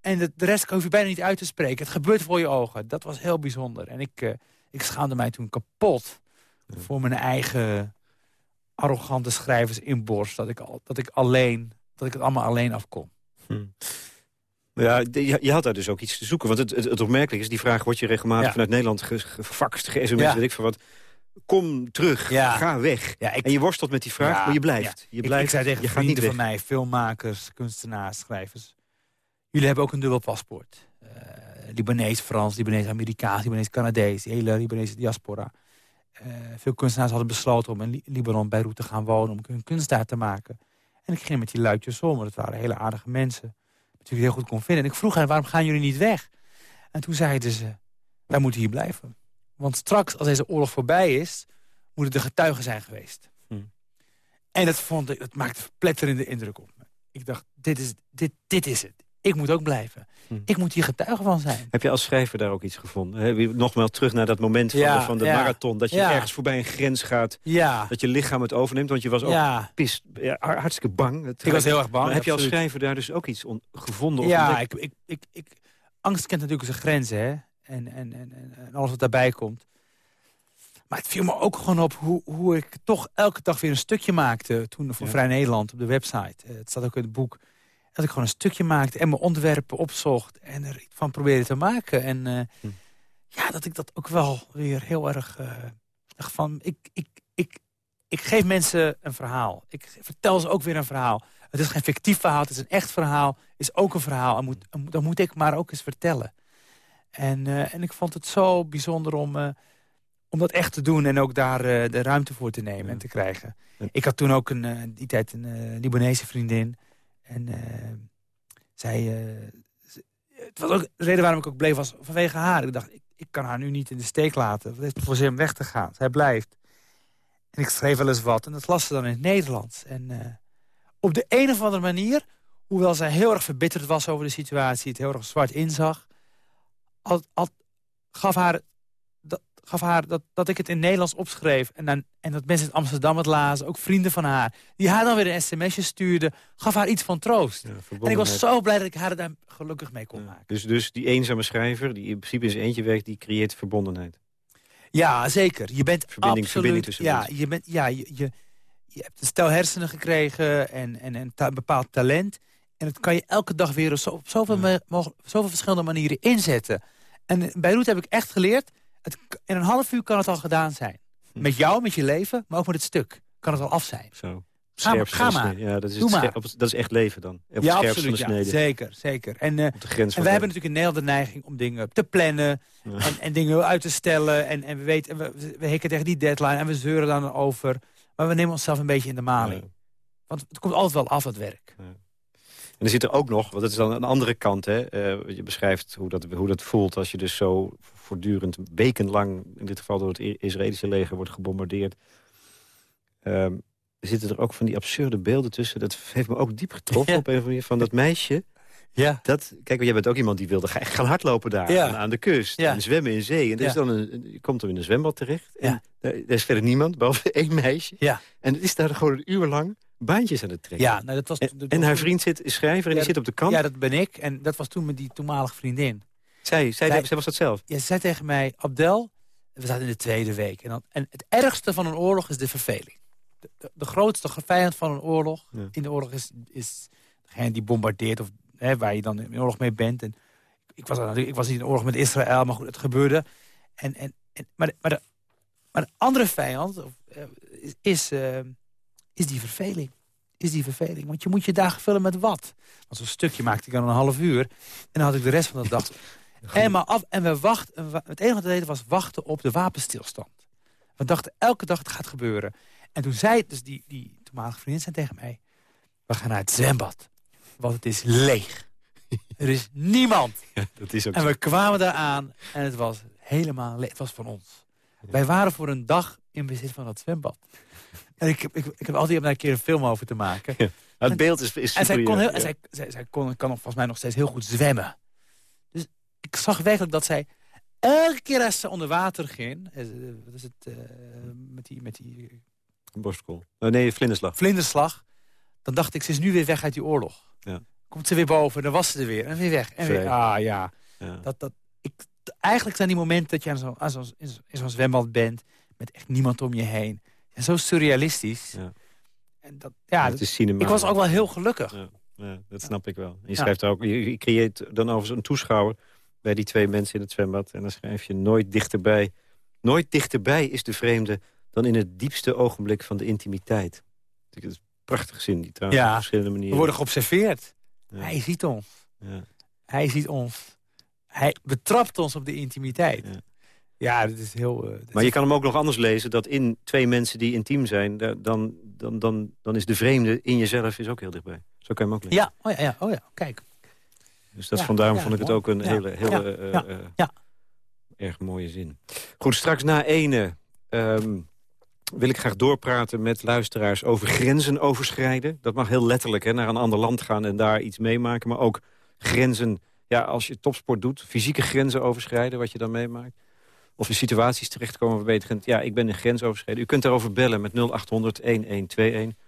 En de, de rest hoef je bijna niet uit te spreken. Het gebeurt voor je ogen. Dat was heel bijzonder. En ik, uh, ik schaamde mij toen kapot voor mijn eigen arrogante schrijvers inborst. Dat ik, al, dat ik alleen, dat ik het allemaal alleen afkom. Hm. Ja, je, had daar dus ook iets te zoeken. Want het, het, het opmerkelijk is, die vraag wordt je regelmatig vanuit Nederland gefaxt, ja. weet ik van wat. Kom terug, ga weg. en je worstelt met die vraag, maar je blijft. Je blijft, ik, zei tegen je gaat niet van mij, filmmakers, kunstenaars, schrijvers. Jullie hebben ook een dubbel paspoort. Uh, Libanees, Frans, Libanees, Amerikaans, Libanees, Canadees. De hele Libanese diaspora. Uh, veel kunstenaars hadden besloten om in Libanon, Beirut te gaan wonen... om hun kunst daar te maken. En ik ging met die luidjes om, dat waren hele aardige mensen natuurlijk heel goed kon vinden. En ik vroeg hen, waarom gaan jullie niet weg? En toen zeiden ze, wij moeten hier blijven. Want straks, als deze oorlog voorbij is, moeten de getuigen zijn geweest. Hm. En dat, vond ik, dat maakte verpletterende indruk op me. Ik dacht, dit is, dit, dit is het. Ik moet ook blijven. Hm. Ik moet hier getuige van zijn. Heb je als schrijver daar ook iets gevonden? Je nogmaals terug naar dat moment van de, van de marathon... dat je ergens voorbij een grens gaat, dat je lichaam het overneemt... want je was ook pist, hartstikke bang. ik was heel erg bang. heb je als schrijver daar dus ook iets gevonden? Of ja, ik, ik, ik, ik, angst kent natuurlijk zijn grenzen. Hè? En, en, en, en alles wat daarbij komt. Maar het viel me ook gewoon op hoe, hoe ik toch elke dag weer een stukje maakte... toen voor Vrij Nederland op de website. Uh, het staat ook in het boek. Dat ik gewoon een stukje maakte en mijn onderwerpen opzocht... en er iets van probeerde te maken. En uh, hm. ja, dat ik dat ook wel weer heel erg... Uh, van, ik, ik, ik, ik geef mensen een verhaal. Ik vertel ze ook weer een verhaal. Het is geen fictief verhaal, het is een echt verhaal. Is ook een verhaal. En moet, dan moet ik maar ook eens vertellen. En, uh, en ik vond het zo bijzonder om, uh, om dat echt te doen... en ook daar uh, de ruimte voor te nemen en te krijgen. Ik had toen ook een, die tijd een Libanese vriendin. En zij... het was ook de reden waarom ik ook bleef was vanwege haar. Ik dacht, ik, ik kan haar nu niet in de steek laten. Het heeft voor zin om weg te gaan. Zij blijft. En ik schreef wel eens wat. En dat las ze dan in het Nederlands. En uh, op de een of andere manier, hoewel zij heel erg verbitterd was over de situatie... het heel erg zwart inzag... Gaf haar, gaf haar dat, dat ik het in Nederlands opschreef... En, dan, en dat mensen in Amsterdam het lazen, ook vrienden van haar... die haar dan weer een sms'je stuurden, gaf haar iets van troost. en ik was zo blij dat ik haar daar gelukkig mee kon maken. Dus, dus die eenzame schrijver, die in principe in zijn eentje werkt... die creëert verbondenheid. Ja, zeker. Je bent verbinding, absoluut... Verbinding tussen ja, je, bent, ja je, je, je hebt een stel hersenen gekregen en, en, en een bepaald talent. En dat kan je elke dag weer op, zo, zoveel, ja. zoveel verschillende manieren inzetten. En bij Roet heb ik echt geleerd... Het, in een half uur kan het al gedaan zijn. Hm. Met jou, met je leven, maar ook met het stuk. Kan het al af zijn. Zo. Ga, ga maar. Ja, dat is, dat is echt leven dan. Op ja, absoluut. Ja, zeker, zeker. En, uh, en wij hebben natuurlijk in Nederland de neiging om dingen te plannen... En, en, dingen uit te stellen. En, en we, weten, we, we hikken tegen die deadline en we zeuren dan over. Maar we nemen onszelf een beetje in de maling. Want het komt altijd wel af, het werk. En er zit er ook nog, want dat is dan een andere kant. Hè? Uh, je beschrijft hoe dat, hoe dat voelt als je dus zo voortdurend wekenlang... in dit geval door het Israëlische leger wordt gebombardeerd. Um, er zitten er ook van die absurde beelden tussen. Dat heeft me ook diep getroffen op een of andere manier. Van dat meisje. Ja. Dat, kijk, jij bent ook iemand die wilde gaan hardlopen daar ja. aan de kust. En zwemmen in zee. En er dan een, je komt er in een zwembad terecht. En daar, is verder niemand, behalve één meisje. Ja. En het is daar gewoon een uur lang baantjes aan het trekken. Ja, nou, dat was, en, haar vriend zit, is schrijver en die zit op de kant. Ja, dat ben ik. En dat was toen met die toenmalige vriendin. Zij, zij, zij, was dat zelf? Ja, ze zei tegen mij, Abdel, we zaten in de tweede week. En, dan, en het ergste van een oorlog is de verveling de, de, grootste vijand van een oorlog in de oorlog is, is degene die bombardeert... of hè, waar je dan in oorlog mee bent. En ik, was, ik was niet in oorlog met Israël, maar goed, het gebeurde. En, en, en, maar, de, maar, de, maar de andere vijand uh, is, uh, is die verveling. Is die verveling. Want je moet je dagen vullen met wat? Want zo'n stukje maakte ik dan een half uur. En dan had ik de rest van de dag helemaal af. En we wachten, het enige wat we deden was wachten op de wapenstilstand. We dachten elke dag het gaat gebeuren. En toen zei dus die, die toenmalige vriendin zei tegen mij... we gaan naar het zwembad, want het is leeg. er is niemand. dat is ook en we kwamen daar aan en het was helemaal leeg. Het was van ons. Wij waren voor een dag in bezit van dat zwembad. En ik, ik, ik heb altijd een keer een film over te maken. het beeld is, is En zij, kon, heel, zij, zij, zij kon, kan volgens mij nog steeds heel goed zwemmen. Dus ik zag werkelijk dat zij elke keer als ze onder water ging... Eh, wat is het, uh, met die, met die Borstkool. Uh, nee, vlinderslag. Vlinderslag. Dan dacht ik, ze is nu weer weg uit die oorlog. Ja. Komt ze weer boven, dan was ze er weer. En weer weg. En weer, ah ja. ja. Dat, dat, ik, eigenlijk zijn die momenten dat je aan zo, aan zo, in zo'n zwembad bent... met echt niemand om je heen. En zo surrealistisch. Ja. En dat, ja, dat, is cinema. Ik was ook wel heel gelukkig. Ja, ja dat snap ik wel. Je schrijft ook, je, je creëert dan over zo'n toeschouwer... bij die twee mensen in het zwembad. En dan schrijf je nooit dichterbij. Nooit dichterbij is de vreemde dan in het diepste ogenblik van de intimiteit. Dat is een prachtige zin, die trouwens op verschillende manieren... We worden geobserveerd. Hij ziet ons. Ja. Hij ziet ons. Hij betrapt ons op de intimiteit. Ja, ja dat is heel... Uh, maar je kan hem ook nog anders lezen... dat in twee mensen die intiem zijn... dan, dan, dan, dan is de vreemde in jezelf is ook heel dichtbij. Zo kan je hem ook lezen. Ja, oh ja, ja, oh ja. kijk. Dus dat vandaar vond ik het ook een hele, hele uh, uh, erg mooie zin. Goed, straks na ene... Um, wil ik graag doorpraten met luisteraars over grenzen overschrijden. Dat mag heel letterlijk, hè, naar een ander land gaan en daar iets meemaken. Maar ook grenzen, ja, als je topsport doet, fysieke grenzen overschrijden, wat je dan meemaakt. Of in situaties terechtkomen waarbij ja, ik ben een grens overschreden. U kunt daarover bellen met 0800 1121.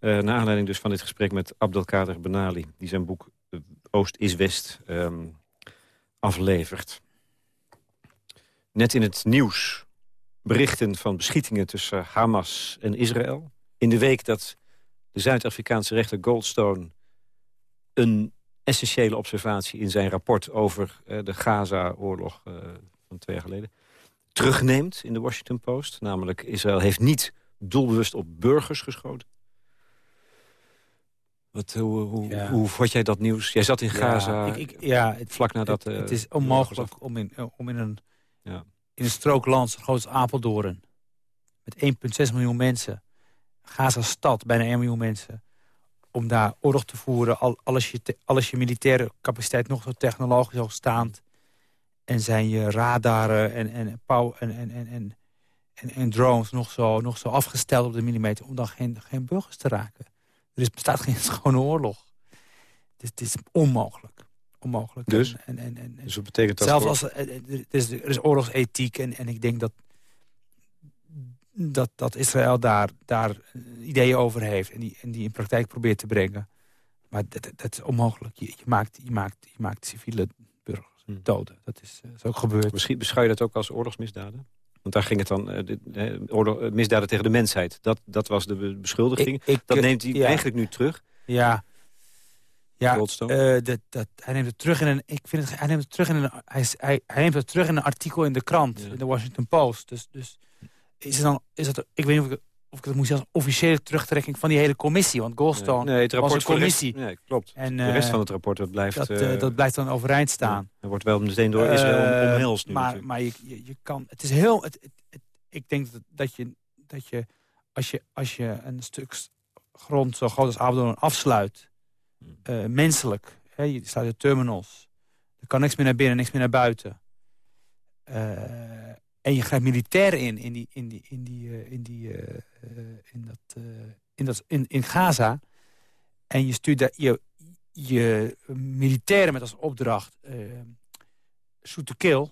Uh, naar aanleiding dus van dit gesprek met Abdelkader Benali... die zijn boek eh, Oost is West um, aflevert. Net in het nieuws berichten van beschietingen tussen Hamas en Israël. In de week dat de Zuid-Afrikaanse rechter Goldstone... een essentiële observatie in zijn rapport over de Gaza-oorlog uh, van twee jaar geleden... terugneemt in de Washington Post. Namelijk, Israël heeft niet doelbewust op burgers geschoten. Wat, hoe, hoe, ja. hoe vond jij dat nieuws? Jij zat in Gaza ja, ik, ik, ja, het, vlak nadat... Het, het is onmogelijk om in, om in een, ja. in een strook land, zo groot als Apeldoorn... met 1,6 miljoen mensen, Gaza-stad, bijna 1 miljoen mensen... om daar oorlog te voeren, al, alles, je, alles je militaire capaciteit nog zo technologisch hoogstaand... en zijn je radaren en, en, en, en, en, en, en, drones nog zo, nog zo afgesteld op de millimeter... om dan geen, geen burgers te raken. Er is, bestaat geen schone oorlog. Het is, onmogelijk. Onmogelijk. Dus? En, en, en, dus wat betekent dat Zelfs als er is, er is oorlogsethiek en, en ik denk dat, dat, dat Israël daar, daar ideeën over heeft... En die, en die in praktijk probeert te brengen. Maar dat, dat is onmogelijk. Je, je, maakt, je, maakt, je maakt civiele burgers. Doden. Dat is, is ook gebeurd. Misschien beschouw je dat ook als oorlogsmisdaden? Want daar ging het dan, uh, de, oorlog, misdaden tegen de mensheid. Dat, dat was de beschuldiging. dat neemt hij eigenlijk nu terug. Ja, ja uh, dat, dat, hij neemt het terug in een. Ik vind het, hij neemt het terug in een. Hij, hij, hij neemt het terug in een artikel in de krant, in de Washington Post. Dus, dus is het dan. Is het, ik weet niet of ik, of ik het moet zeggen, officiële terugtrekking van die hele commissie. Want Goldstone nee, het rapport was een commissie. nee, klopt. En, de rest van het rapport dat blijft... Dat, uh, dat blijft dan overeind staan. Er wordt wel meteen door Israël omhelst nu Maar, maar je, je, je, kan... Het is heel... Het, het, ik denk dat, dat, je, dat je, als je... Als je een stuk grond zo groot als Abaddon afsluit... Uh, menselijk. Hè, je sluit de terminals. Er kan niks meer naar binnen, niks meer naar buiten. Uh, en je grijpt militair in, in, die, in, die, in, die, uh, in, die, uh, in, dat, in, dat, in, in Gaza. En je stuurt daar je, je militairen met als opdracht shoot to kill.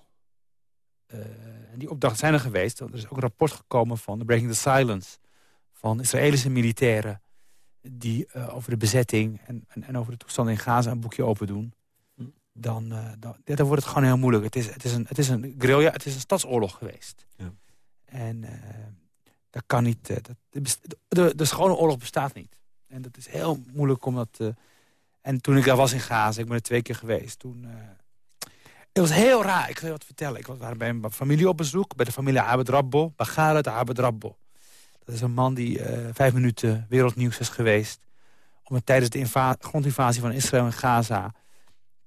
en die opdrachten zijn er geweest. Er is ook een rapport gekomen van Breaking the Silence... van Israëlische militairen die over de bezetting en, en, en, over de toestand in Gaza een boekje open doen dan, uh, dan, wordt het gewoon heel moeilijk. Het is, het is een, het is een guerrilla, het is een stadsoorlog geweest. Ja. En uh, dat kan niet... Uh, dat, de, de, schone oorlog bestaat niet. En dat is heel moeilijk om dat... en toen ik daar was in Gaza, ik ben er twee keer geweest, toen... het was heel raar, ik ga je wat vertellen. Ik was daar bij een familie op bezoek, bij de familie Abed Rabbo. Bagara de Abed Rabbo. Dat is een man die vijf minuten wereldnieuws is geweest. Om het tijdens de grondinvasie van Israël en Gaza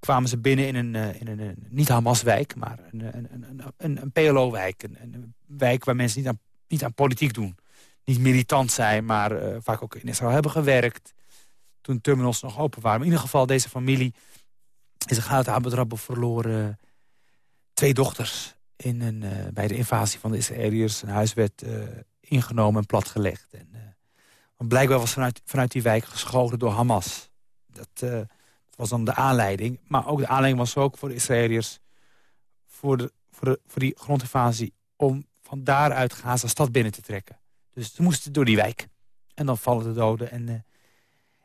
kwamen ze binnen in een, uh, in een, een niet Hamas-wijk, maar een, een, een, een PLO-wijk. Een, een, wijk waar mensen niet aan, niet aan politiek doen. Niet militant zijn, maar vaak ook in Israël hebben gewerkt. Toen terminals nog open waren. In ieder geval, deze familie is een gaat Abu verloren. Twee dochters in een, bij de invasie van de Israëliërs. Een huis werd ingenomen en platgelegd. En, blijkbaar was vanuit, vanuit die wijk geschoten door Hamas. Dat was dan de aanleiding. Maar ook de aanleiding was ook voor de Israëliërs... voor, de, voor, de, voor die grondinvasie... om van daaruit Gaza stad binnen te trekken. Dus ze moesten door die wijk. En dan vallen de doden. En, uh, en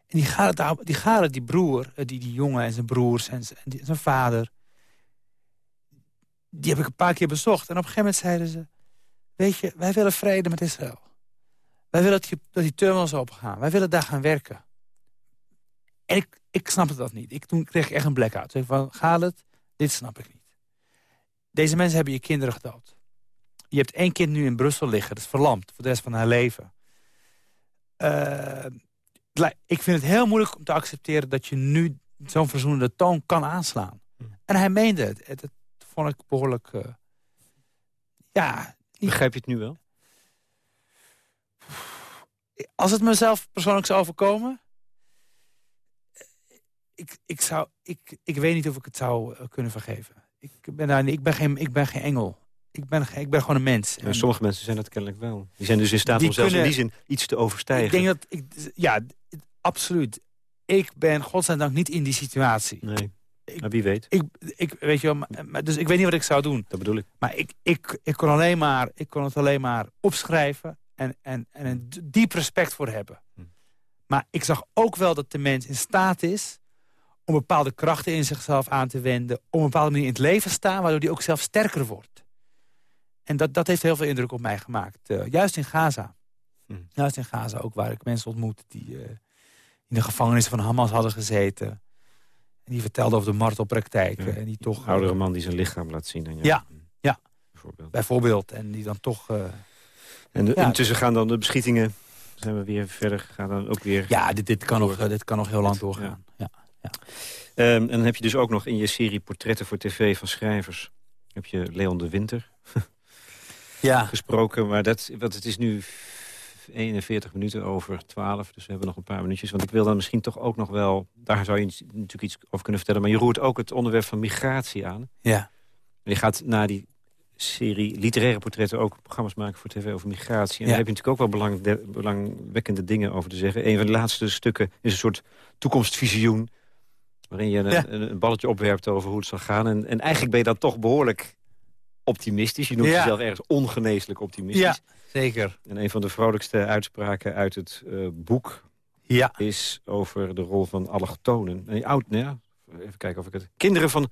die garen, die, die broer, uh, die, die jongen en zijn broers en, zijn vader... die heb ik een paar keer bezocht. En op een gegeven moment zeiden ze... weet je, wij willen vrede met Israël. Wij willen dat die, dat die terminals. Wij willen daar gaan werken. En ik, ik snapte dat niet. Ik, toen kreeg ik echt een blackout. Ik van, gaat het? Dit snap ik niet. Deze mensen hebben je kinderen gedood. Je hebt één kind nu in Brussel liggen. Dat is verlamd voor de rest van haar leven. Uh, ik vind het heel moeilijk om te accepteren... dat je nu zo'n verzoenende toon kan aanslaan. Hmm. En hij meende het. Dat vond ik behoorlijk... Uh, ja... Begrijp je het nu wel? Als het mezelf persoonlijk zou overkomen ik, ik, zou, ik, ik weet niet of ik het zou eh, kunnen vergeven. Ik ben, daar, ik ben, geen, ik ben geen engel. Ik ben, ik ben gewoon een mens. Ja, sommige mensen zijn dat kennelijk wel. Die zijn dus in staat om zelfs in die zin iets te overstijgen. Ik denk dat, ik, ja, absoluut. Ik ben godzijdank niet in die situatie. Nee, ik, maar wie weet. Ik, ik, weet je wel, maar, dus ik weet niet wat ik zou doen. Dat bedoel ik. Maar ik, ik, ik, kon, alleen maar, ik kon het alleen maar opschrijven en, en, en een diep respect voor hebben. Hm. Maar ik zag ook wel dat de mens in staat is om bepaalde krachten in zichzelf aan te wenden... om een bepaalde manier in het leven te staan... waardoor hij ook zelf sterker wordt. En dat, dat heeft heel veel indruk op mij gemaakt. Uh, juist in Gaza. Hm. Juist in Gaza ook, waar ik mensen ontmoet... die uh, in de gevangenis van Hamas hadden gezeten. En die vertelden over de martelpraktijken. Ja. En die toch, Een oudere man die zijn lichaam laat zien. aan jou. Ja, ja. Bijvoorbeeld. Bijvoorbeeld. En die dan toch... Uh, en de, Ja. intussen gaan dan de beschietingen... zijn we weer verder, gaan dan ook weer... ja, dit, dit, kan nog, dit kan nog heel lang doorgaan. Ja. Ehm, en dan heb je dus ook nog in je serie Portretten voor TV van schrijvers... heb je Leon de Winter Ja. gesproken. Maar dat, want het is nu 41 minuten over 12, dus we hebben nog een paar minuutjes. Want ik wil dan misschien toch ook nog wel... daar zou je natuurlijk iets over kunnen vertellen... maar je roert ook het onderwerp van migratie aan. ja. En je gaat na die serie literaire portretten ook programma's maken voor tv over migratie. En Ja. daar heb je natuurlijk ook wel belang, de- belangwekkende dingen over te zeggen. Een van de laatste stukken is een soort toekomstvisioen... waarin je een, Ja. een, balletje opwerpt over hoe het zal gaan. En, en eigenlijk ben je dan toch behoorlijk optimistisch. Je noemt Ja. jezelf ergens ongeneeslijk optimistisch. ja, zeker. En een van de vrolijkste uitspraken uit het eh, boek Ja. is over de rol van allochtonen. Nee, oud, nou ja, even kijken of ik het... Kinderen van...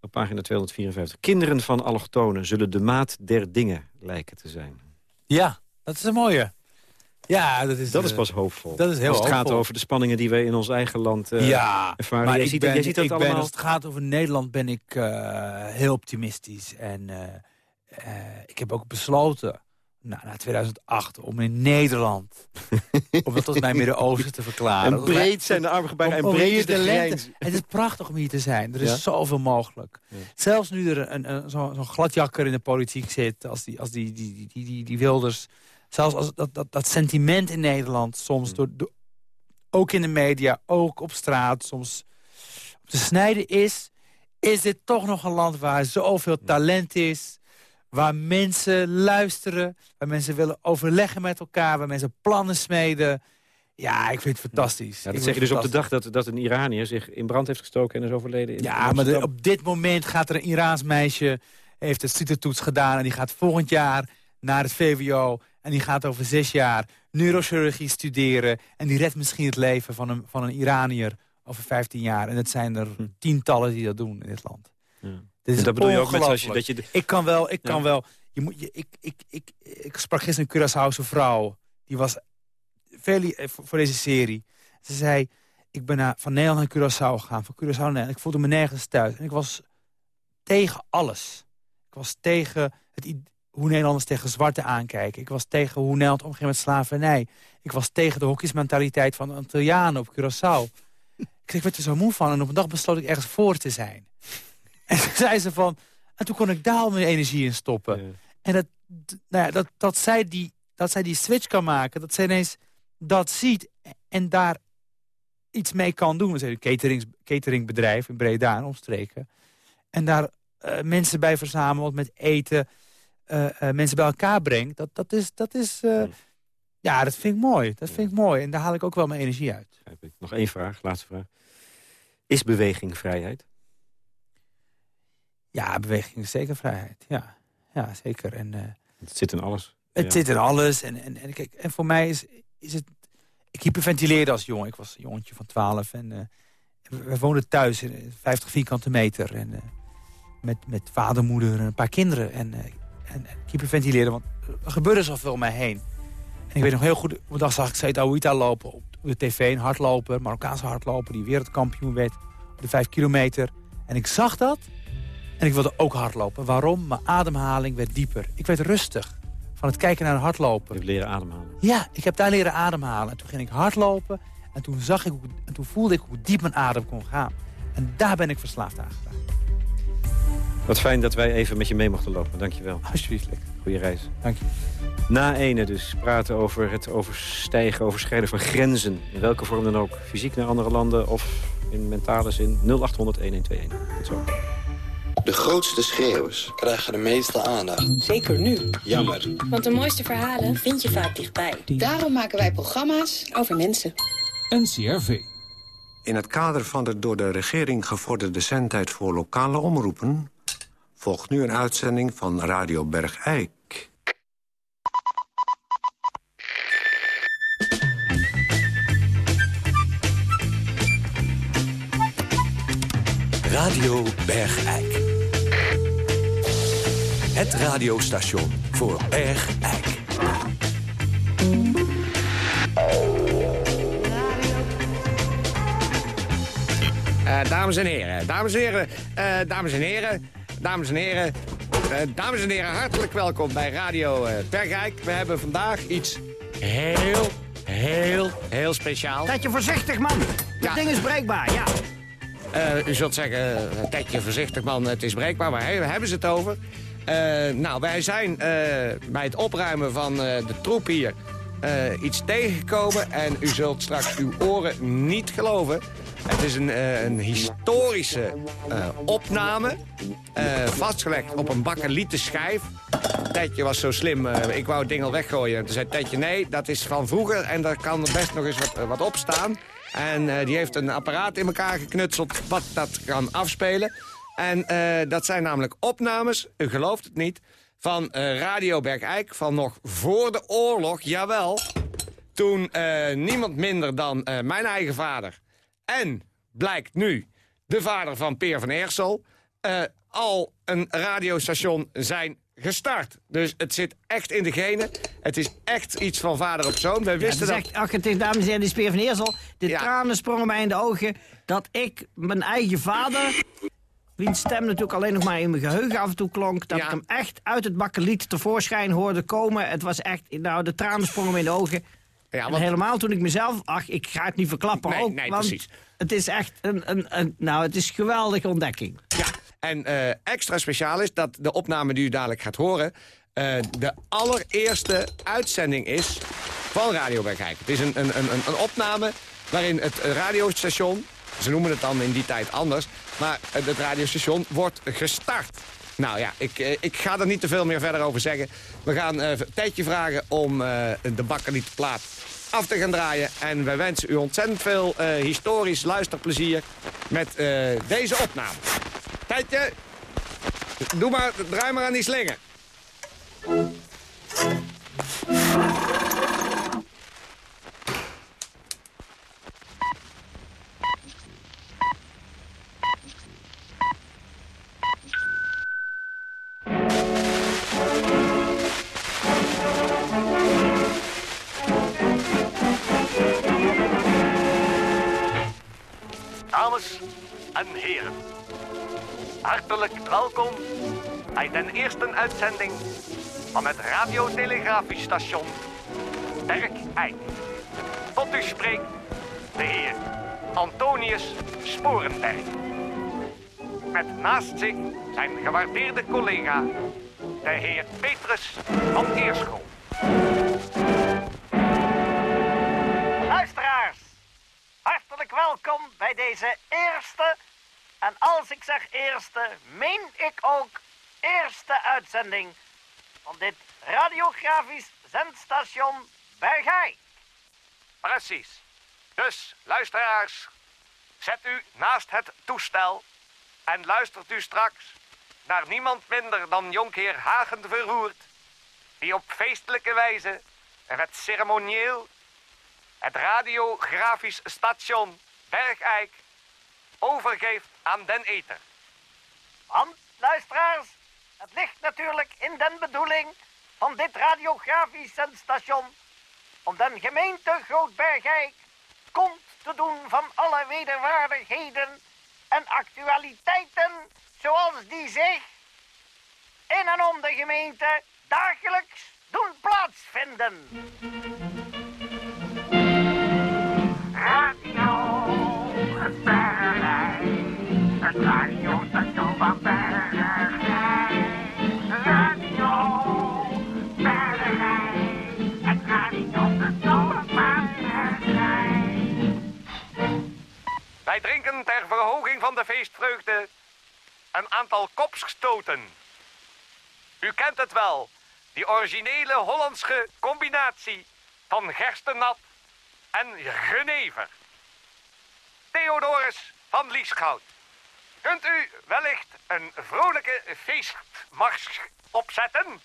Op pagina 254. Kinderen van allochtonen zullen de maat der dingen lijken te zijn. Ja, dat is een mooie. Ja, dat is... Dat is eh, pas hoopvol. dat is heel Als het gaat over de spanningen die wij in ons eigen land eh, ja, ervaren. maar jij, ik ziet, ben, jij ziet dat ben, allemaal... als het gaat over Nederland ben ik eh, heel optimistisch. En ik heb ook besloten, nou, na 2008, om in Nederland... om dat als mijn Midden-Oosten te verklaren. en breed zijn de armen gebakken en breed is de de lente-. Het is prachtig om hier te zijn. Er is Ja? zoveel mogelijk. Ja. Zelfs nu er een, een, zo'n zo'n gladjakker in de politiek zit... als die, als die, die, die, die Wilders... Zelfs als dat, dat, dat sentiment in Nederland soms... Door, door, ook in de media, ook op straat... soms op te snijden is... is dit toch nog een land waar zoveel talent is... waar mensen luisteren... waar mensen willen overleggen met elkaar... waar mensen plannen smeden... Ja, ik vind het fantastisch. Ja, dat zeg je het dus op de dag dat, dat een Iranier zich in brand heeft gestoken en is overleden. In Ja, maar de- op dit moment gaat er een Iraans meisje... heeft de CITO-toets gedaan en die gaat volgend jaar naar het VWO... en die gaat over zes jaar neurochirurgie studeren... en die redt misschien het leven van een, van een Iranier over 15 jaar. En het zijn er Hm. tientallen die dat doen in dit land. Ja. Dit is dat bedoel je ook met als je, dat je... de- Ik kan wel, ik Ja. kan wel... Je moet, je, ik, ik, ik, ik sprak gisteren een Curaçaose vrouw. Die was veel, eh, voor deze serie. Ze zei, ik ben naar, van Nederland naar Curaçao gegaan. Van Curaçao naar Nederland. Ik voelde me nergens thuis. En ik was tegen alles. Ik was tegen het, hoe Nederlanders tegen zwarte aankijken. Ik was tegen hoe Nederland omging met slavernij. Ik was tegen de hokjesmentaliteit van Antillianen op Curaçao. ik, werd er zo moe van. En op een dag besloot ik ergens voor te zijn. En toen zei ze van... En toen kon ik daar al mijn energie in stoppen. Ja. En dat, nou ja, dat, dat, zij die, dat zij die switch kan maken. Dat zij ineens dat ziet en daar iets mee kan doen. We zijn een caterings, cateringbedrijf in Breda en omstreken. En daar eh, mensen bij verzamelt met eten. Eh, eh, mensen bij elkaar brengt. Dat, dat is... Dat is eh, Ja. ja, dat vind ik mooi. Dat vind ik mooi. En daar haal ik ook wel mijn energie uit. Nog één vraag, laatste vraag. Is beweging vrijheid? Ja, beweging is zeker vrijheid. Ja, ja zeker. En... Het zit in alles. Het Ja. zit in alles. En, en, en, kijk, en voor mij is, is het... Ik hyperventileerde als jongen. Ik was een jongetje van 12. En eh, we, woonden thuis in eh, 50 vierkante meter. En, met, met vader, moeder en een paar kinderen. En, en, en ik hyperventileerde, want er gebeurde zoveel om mij heen. En ik weet nog heel goed, op een dag zag ik Said Aouita lopen op de tv. Een hardloper, Marokkaanse hardloper, die wereldkampioen werd. Op de 5 kilometer. En ik zag dat. En ik wilde ook hardlopen. Waarom? Mijn ademhaling werd dieper. Ik werd rustig van het kijken naar een Je hardloper. hebt leren ademhalen. Ja, ik heb daar leren ademhalen. En toen ging ik hardlopen. En toen, zag ik, en toen voelde ik hoe diep mijn adem kon gaan. En daar ben ik verslaafd aan geraakt. Wat fijn dat wij even met je mee mochten lopen. Dankjewel. Alsjeblieft, lekker. Goeie reis. Dank je. Na ene dus praten over het overstijgen, overschrijden van grenzen. In welke vorm dan ook. Fysiek naar andere landen of in mentale zin. 0800 1121. Tot zo. De grootste schreeuwers krijgen de meeste aandacht. Zeker nu. Jammer. Want de mooiste verhalen vind je vaak dichtbij. Daarom maken wij programma's Over mensen. NCRV. In het kader van de door de regering gevorderde zendtijd voor lokale omroepen... volgt nu een uitzending van Radio Bergijk. Radio Bergijk. Het radiostation voor Bergijk. Uh, dames en heren, dames en heren, uh, dames en heren, dames en heren, uh, dames en heren, hartelijk welkom bij Radio Bergrijk. We hebben vandaag iets heel, heel, heel speciaal. Dat je voorzichtig, man. Dat ding is breekbaar, ja. u zult zeggen, Tetje, voorzichtig man, het is breekbaar, maar waar hebben ze het over? nou, wij zijn bij het opruimen van de troep hier iets tegengekomen... en u zult straks uw oren niet geloven... Het is een, uh, een historische uh, opname. Uh, vastgelegd op een bakkelieten schijf. Tetje was zo slim, ik wou het ding al weggooien. Toen zei Tetje, nee, dat is van vroeger en daar kan best nog eens wat, wat op staan. En die heeft een apparaat in elkaar geknutseld wat dat kan afspelen. En dat zijn namelijk opnames, u gelooft het niet... van Radio Bergijk van nog voor de oorlog, jawel... toen niemand minder dan mijn eigen vader en blijkt nu de vader van Peer van Eersel... Uh, al een radiostation zijn gestart. Dus het zit echt in de genen. Het is echt iets van vader op zoon. Wij wisten ja, dat... ach, het is, dames en heren, die Peer van Eersel. De tranen sprongen mij in de ogen dat ik mijn eigen vader... wiens stem natuurlijk alleen nog maar in mijn geheugen af en toe klonk... dat ik hem echt uit het bakkeliet tevoorschijn hoorde komen. Het was echt... Nou, de tranen sprongen me in de ogen. Ja, want... helemaal toen ik mezelf... Ach, ik ga het niet verklappen nee, ook. Nee, precies. Het is echt een, een, een... Nou, het is een geweldige ontdekking. Ja, en uh, extra speciaal is dat de opname die u dadelijk gaat horen... Uh, de allereerste uitzending is van Radio Bergijk. Het is een, een, een, een opname waarin het radiostation... Ze noemen het dan in die tijd anders. Maar het radiostation wordt gestart. Nou ja, ik, ik ga er niet te veel meer verder over zeggen. We gaan uh, tijdje vragen om uh, de bakkelietplaat af te gaan draaien. En we wensen u ontzettend veel historisch luisterplezier met deze opname. Tijdje, doe maar, draai maar aan die slingen. En heren, hartelijk welkom bij de eerste uitzending van het radiotelegrafiestation Bergijk. Tot u spreekt de heer Antonius Sporenberg. Met naast zich zijn gewaardeerde collega, de heer Petrus van Eerschot. Luisteraars, hartelijk welkom bij deze als ik zeg eerste, meen ik ook eerste uitzending van dit radiografisch zendstation Bergijk. Precies. Dus, luisteraars, zet u naast het toestel en luistert u straks naar niemand minder dan jonkheer Hagen Verroerd, die op feestelijke wijze en met ceremonieel het radiografisch station Bergijk overgeeft aan den eter. Want, luisteraars, het ligt natuurlijk in den bedoeling van dit radiografisch zendstation om den gemeente Grootbergijk kont te doen van alle wederwaardigheden en actualiteiten zoals die zich in en om de gemeente dagelijks doen plaatsvinden. Wij drinken ter verhoging van de feestvreugde een aantal kopsgestoten. U kent het wel, die originele Hollandse combinatie van gerstennat en genever. Theodorus van Lieschout, kunt u wellicht een vrolijke feestmars opzetten?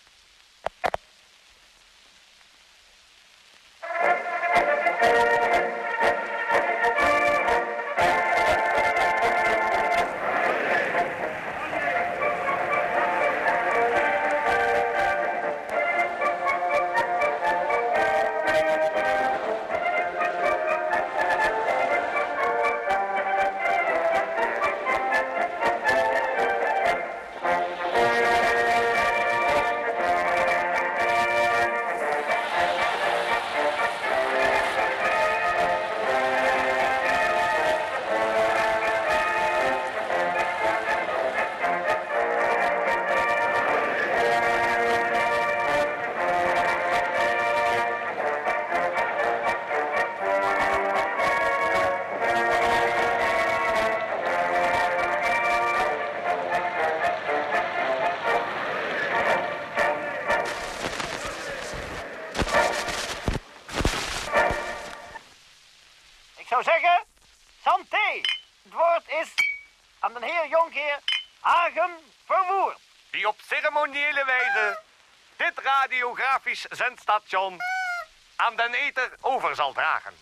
Radiografisch zendstation aan den ether over zal dragen.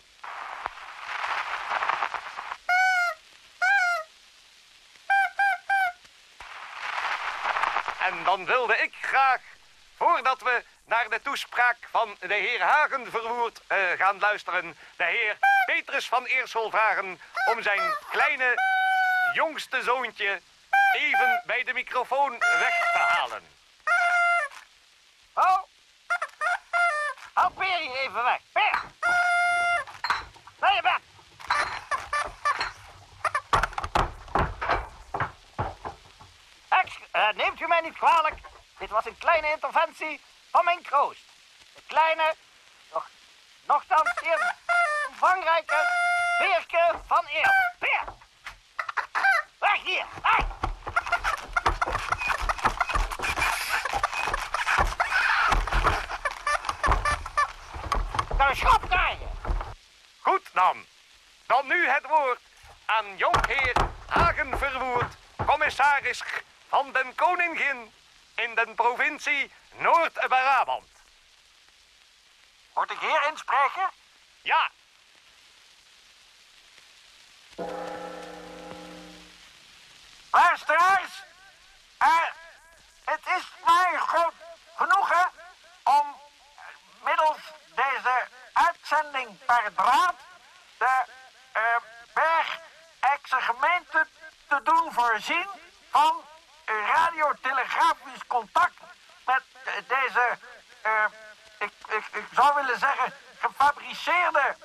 En dan wilde ik graag, voordat we naar de toespraak van de heer Hagen verwoerd eh, gaan luisteren, de heer Petrus van Eersel vragen om zijn kleine jongste zoontje even bij de microfoon weg te halen. Oh. Hou Peer hier even weg. Peer. Naar je bed. Ex, eh, neemt u mij niet kwalijk. Dit was een kleine interventie van mijn kroost. De kleine, nog, nogthans zeer omvangrijke Peerke van Eer. Peer. Weg hier. Weg. Een schop krijgen. Goed dan. Dan nu het woord aan jonkheer Hagen Verwoerd, commissaris van den Koningin in de provincie Noord-Brabant. Moet ik hier inspreken? Ja. Luisteraars, eh, het is mij groot genoegen om middels deze uitzending per draad de uh, Bergijkse gemeente te doen voorzien van radiotelegrafisch contact met eh, deze, eh, ik, ik zou willen zeggen, gefabriceerde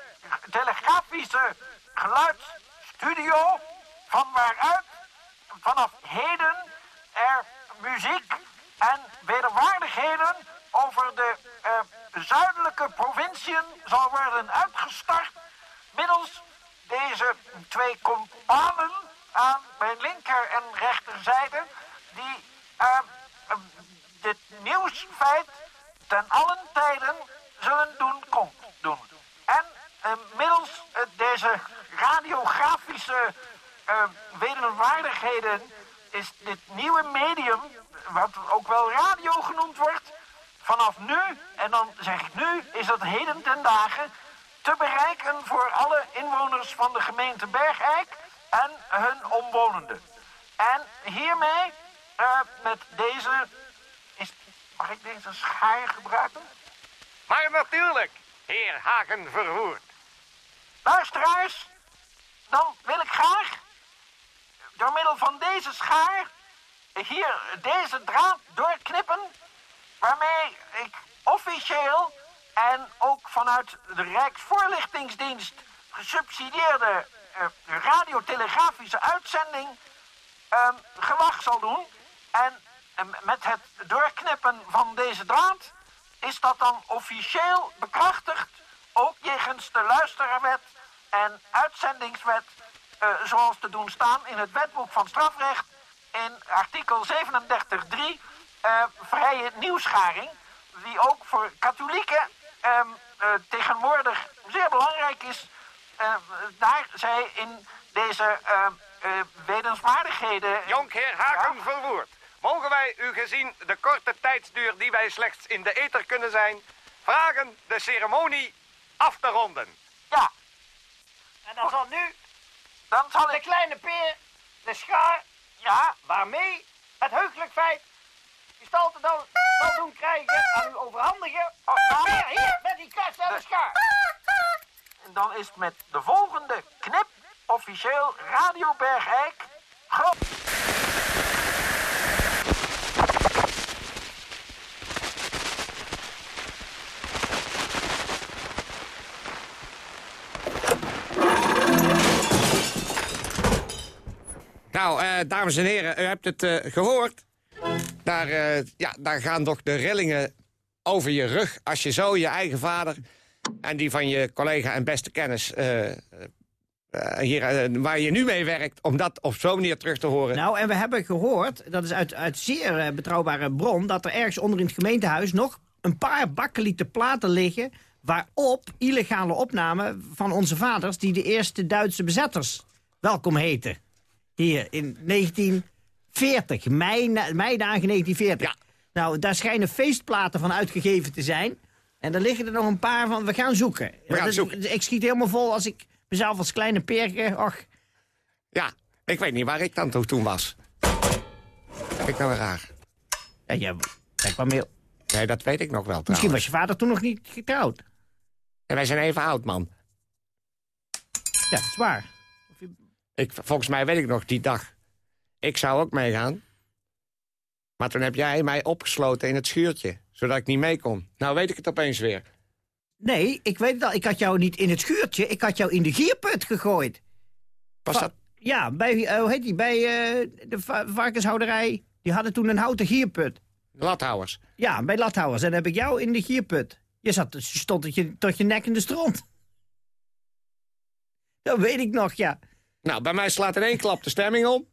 telegrafische geluidsstudio van waaruit vanaf heden er muziek en wederwaardigheden over de uh, zuidelijke provinciën zal worden uitgestart middels deze twee kompanen aan mijn linker en rechterzijde die uh, dit nieuwsfeit ten allen tijden zullen doen kom, En uh, middels deze radiografische wederwaardigheden is dit nieuwe medium, wat ook wel radio genoemd wordt, vanaf nu, en dan zeg ik nu, is dat heden ten dagen te bereiken voor alle inwoners van de gemeente Bergijk en hun omwonenden. En hiermee, met deze, is, mag ik deze schaar gebruiken? Maar natuurlijk, heer Hagen Verwoerd. Luisteraars, dan wil ik graag door middel van deze schaar hier deze draad doorknippen, waarmee ik officieel en ook vanuit de Rijksvoorlichtingsdienst gesubsidieerde uh, radiotelegrafische uitzending uh, gewacht zal doen. En uh, met het doorknippen van deze draad is dat dan officieel bekrachtigd, ook jegens de luistererwet en uitzendingswet uh, zoals te doen staan in het wetboek van strafrecht in artikel 37.3 uh, vrije nieuwsgaring, die ook voor katholieken uh, tegenwoordig zeer belangrijk is, daar zij in deze wetenswaardigheden... Jonkheer Haken ja. Verwoerd, mogen wij u gezien de korte tijdsduur die wij slechts in de ether kunnen zijn, vragen de ceremonie af te ronden? Ja. En dan zal nu dan zal de kleine peer, de schaar, ja, waarmee het heugelijk feit gestalte dan zal doen krijgen aan u overhandigen. Oh, peer, hier, met die kast en de schaar. En dan is met de volgende knip officieel Radio Bergijk groot. Nou, uh, dames en heren, u hebt het uh, gehoord. Daar, uh, ja, daar gaan toch de rillingen over je rug... als je zo je eigen vader en die van je collega en beste kennis... hier, waar je nu mee werkt, om dat op zo'n manier terug te horen. Nou, en we hebben gehoord, dat is uit, uit zeer betrouwbare bron... dat er ergens onder in het gemeentehuis nog een paar bakkelieten platen liggen Waarop illegale opnamen van onze vaders... die de eerste Duitse bezetters welkom heten. Hier in 1940, mei, meidagen 1940. Nou, daar schijnen feestplaten van uitgegeven te zijn. En er liggen er nog een paar van, we gaan zoeken. We gaan zoeken. Ik schiet helemaal vol als ik mezelf als kleine perke... Och, Ja, ik weet niet waar ik dan toen was. Ik nou weer raar. ja, ja, jij kwam heel... Nee, dat weet ik nog wel Misschien was trouwens. je vader toen nog niet getrouwd. En wij zijn even oud, man. Ja, dat is waar. Ik, volgens mij weet ik nog die dag. Ik zou ook meegaan. Maar toen heb jij mij opgesloten in het schuurtje. Zodat ik niet mee kon. Nou weet ik het opeens weer. Nee, ik weet het al. Ik had jou niet in het schuurtje. Ik had jou in de gierput gegooid. Was Va- dat... Ja, bij, eh, hoe heet die? Bij eh, de va- varkenshouderij. Die hadden toen een houten gierput. Lathouwers. Ja, bij Lathouwers. En dan heb ik jou in de gierput. Je, zat, je stond tot je, tot je nek in de stront. Dat weet ik nog, ja. Nou, bij mij slaat in één klap de stemming om.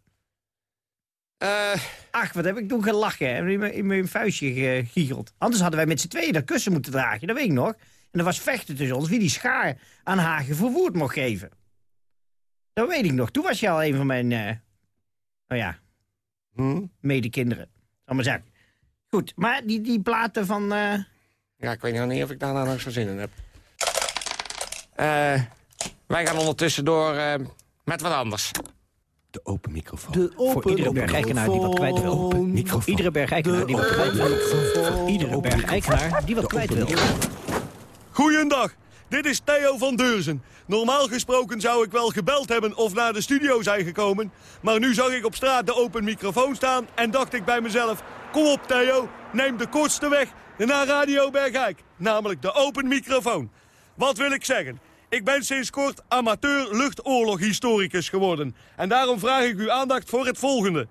Eh, Ach, wat heb ik toen gelachen. En in mijn, in mijn vuistje gegiegeld. Anders hadden wij met z'n tweeën dat kussen moeten dragen. Dat weet ik nog. En er was vechten tussen ons wie die schaar aan Hagen verwoerd mocht geven. Dat weet ik nog. Toen was je al een van mijn, eh nou ja, hm? medekinderen. Zal maar zeggen. Goed, maar die, die platen van... eh, Ja, ik weet nog niet of ik daar nou nog zo zin in heb. Eh, wij gaan ondertussen door met wat anders. De open microfoon. De voor iedere bergijkenaar die wat kwijt wil. microfoon. Iedere bergijkenaar die wat kwijt wil. Voor iedere bergijkenaar die wat kwijt wil. Goeiedag, dit is Theo van Deurzen. Normaal gesproken zou ik wel gebeld hebben of naar de studio zijn gekomen. Maar nu zag ik op straat de open microfoon staan en dacht ik bij mezelf... Kom op Theo, neem de kortste weg naar Radio Bergijk. Namelijk de open microfoon. Wat wil ik zeggen? Ik ben sinds kort amateur luchtoorloghistoricus geworden. En daarom vraag ik uw aandacht voor het volgende.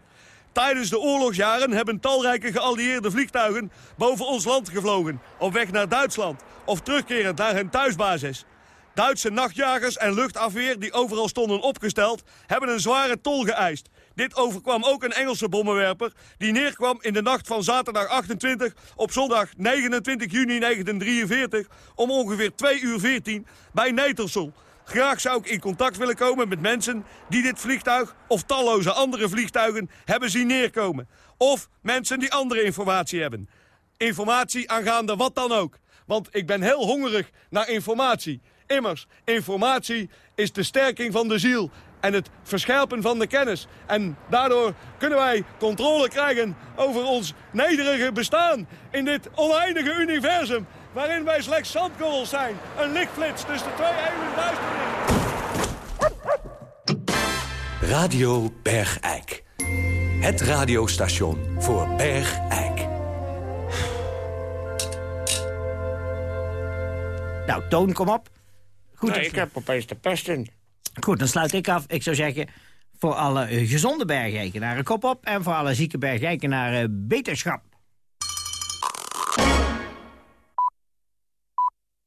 Tijdens de oorlogsjaren hebben talrijke geallieerde vliegtuigen boven ons land gevlogen. Op weg naar Duitsland of terugkerend naar hun thuisbasis. Duitse nachtjagers en luchtafweer die overal stonden opgesteld... hebben een zware tol geëist. Dit overkwam ook een Engelse bommenwerper... die neerkwam in de nacht van zaterdag 28 op zondag 29 juni 1943... om ongeveer 2 uur 14 bij Netelsel. Graag zou ik in contact willen komen met mensen die dit vliegtuig... of talloze andere vliegtuigen hebben zien neerkomen. Of mensen die andere informatie hebben. Informatie aangaande wat dan ook. Want ik ben heel hongerig naar informatie. Immers, informatie is de sterking van de ziel en het verscherpen van de kennis. En daardoor kunnen wij controle krijgen over ons nederige bestaan in dit oneindige universum... waarin wij slechts zandkorrels zijn. Een lichtflits tussen de twee eeuwen duisternis. Radio Bergijk. Het radiostation voor Bergijk. Nou, Toon, kom op. Goed, Nee, ik heb opeens de pest in. Goed, dan sluit ik af. Ik zou zeggen, voor alle eh, gezonde bergijkenaren kop op... en voor alle zieke bergijkenaren beterschap.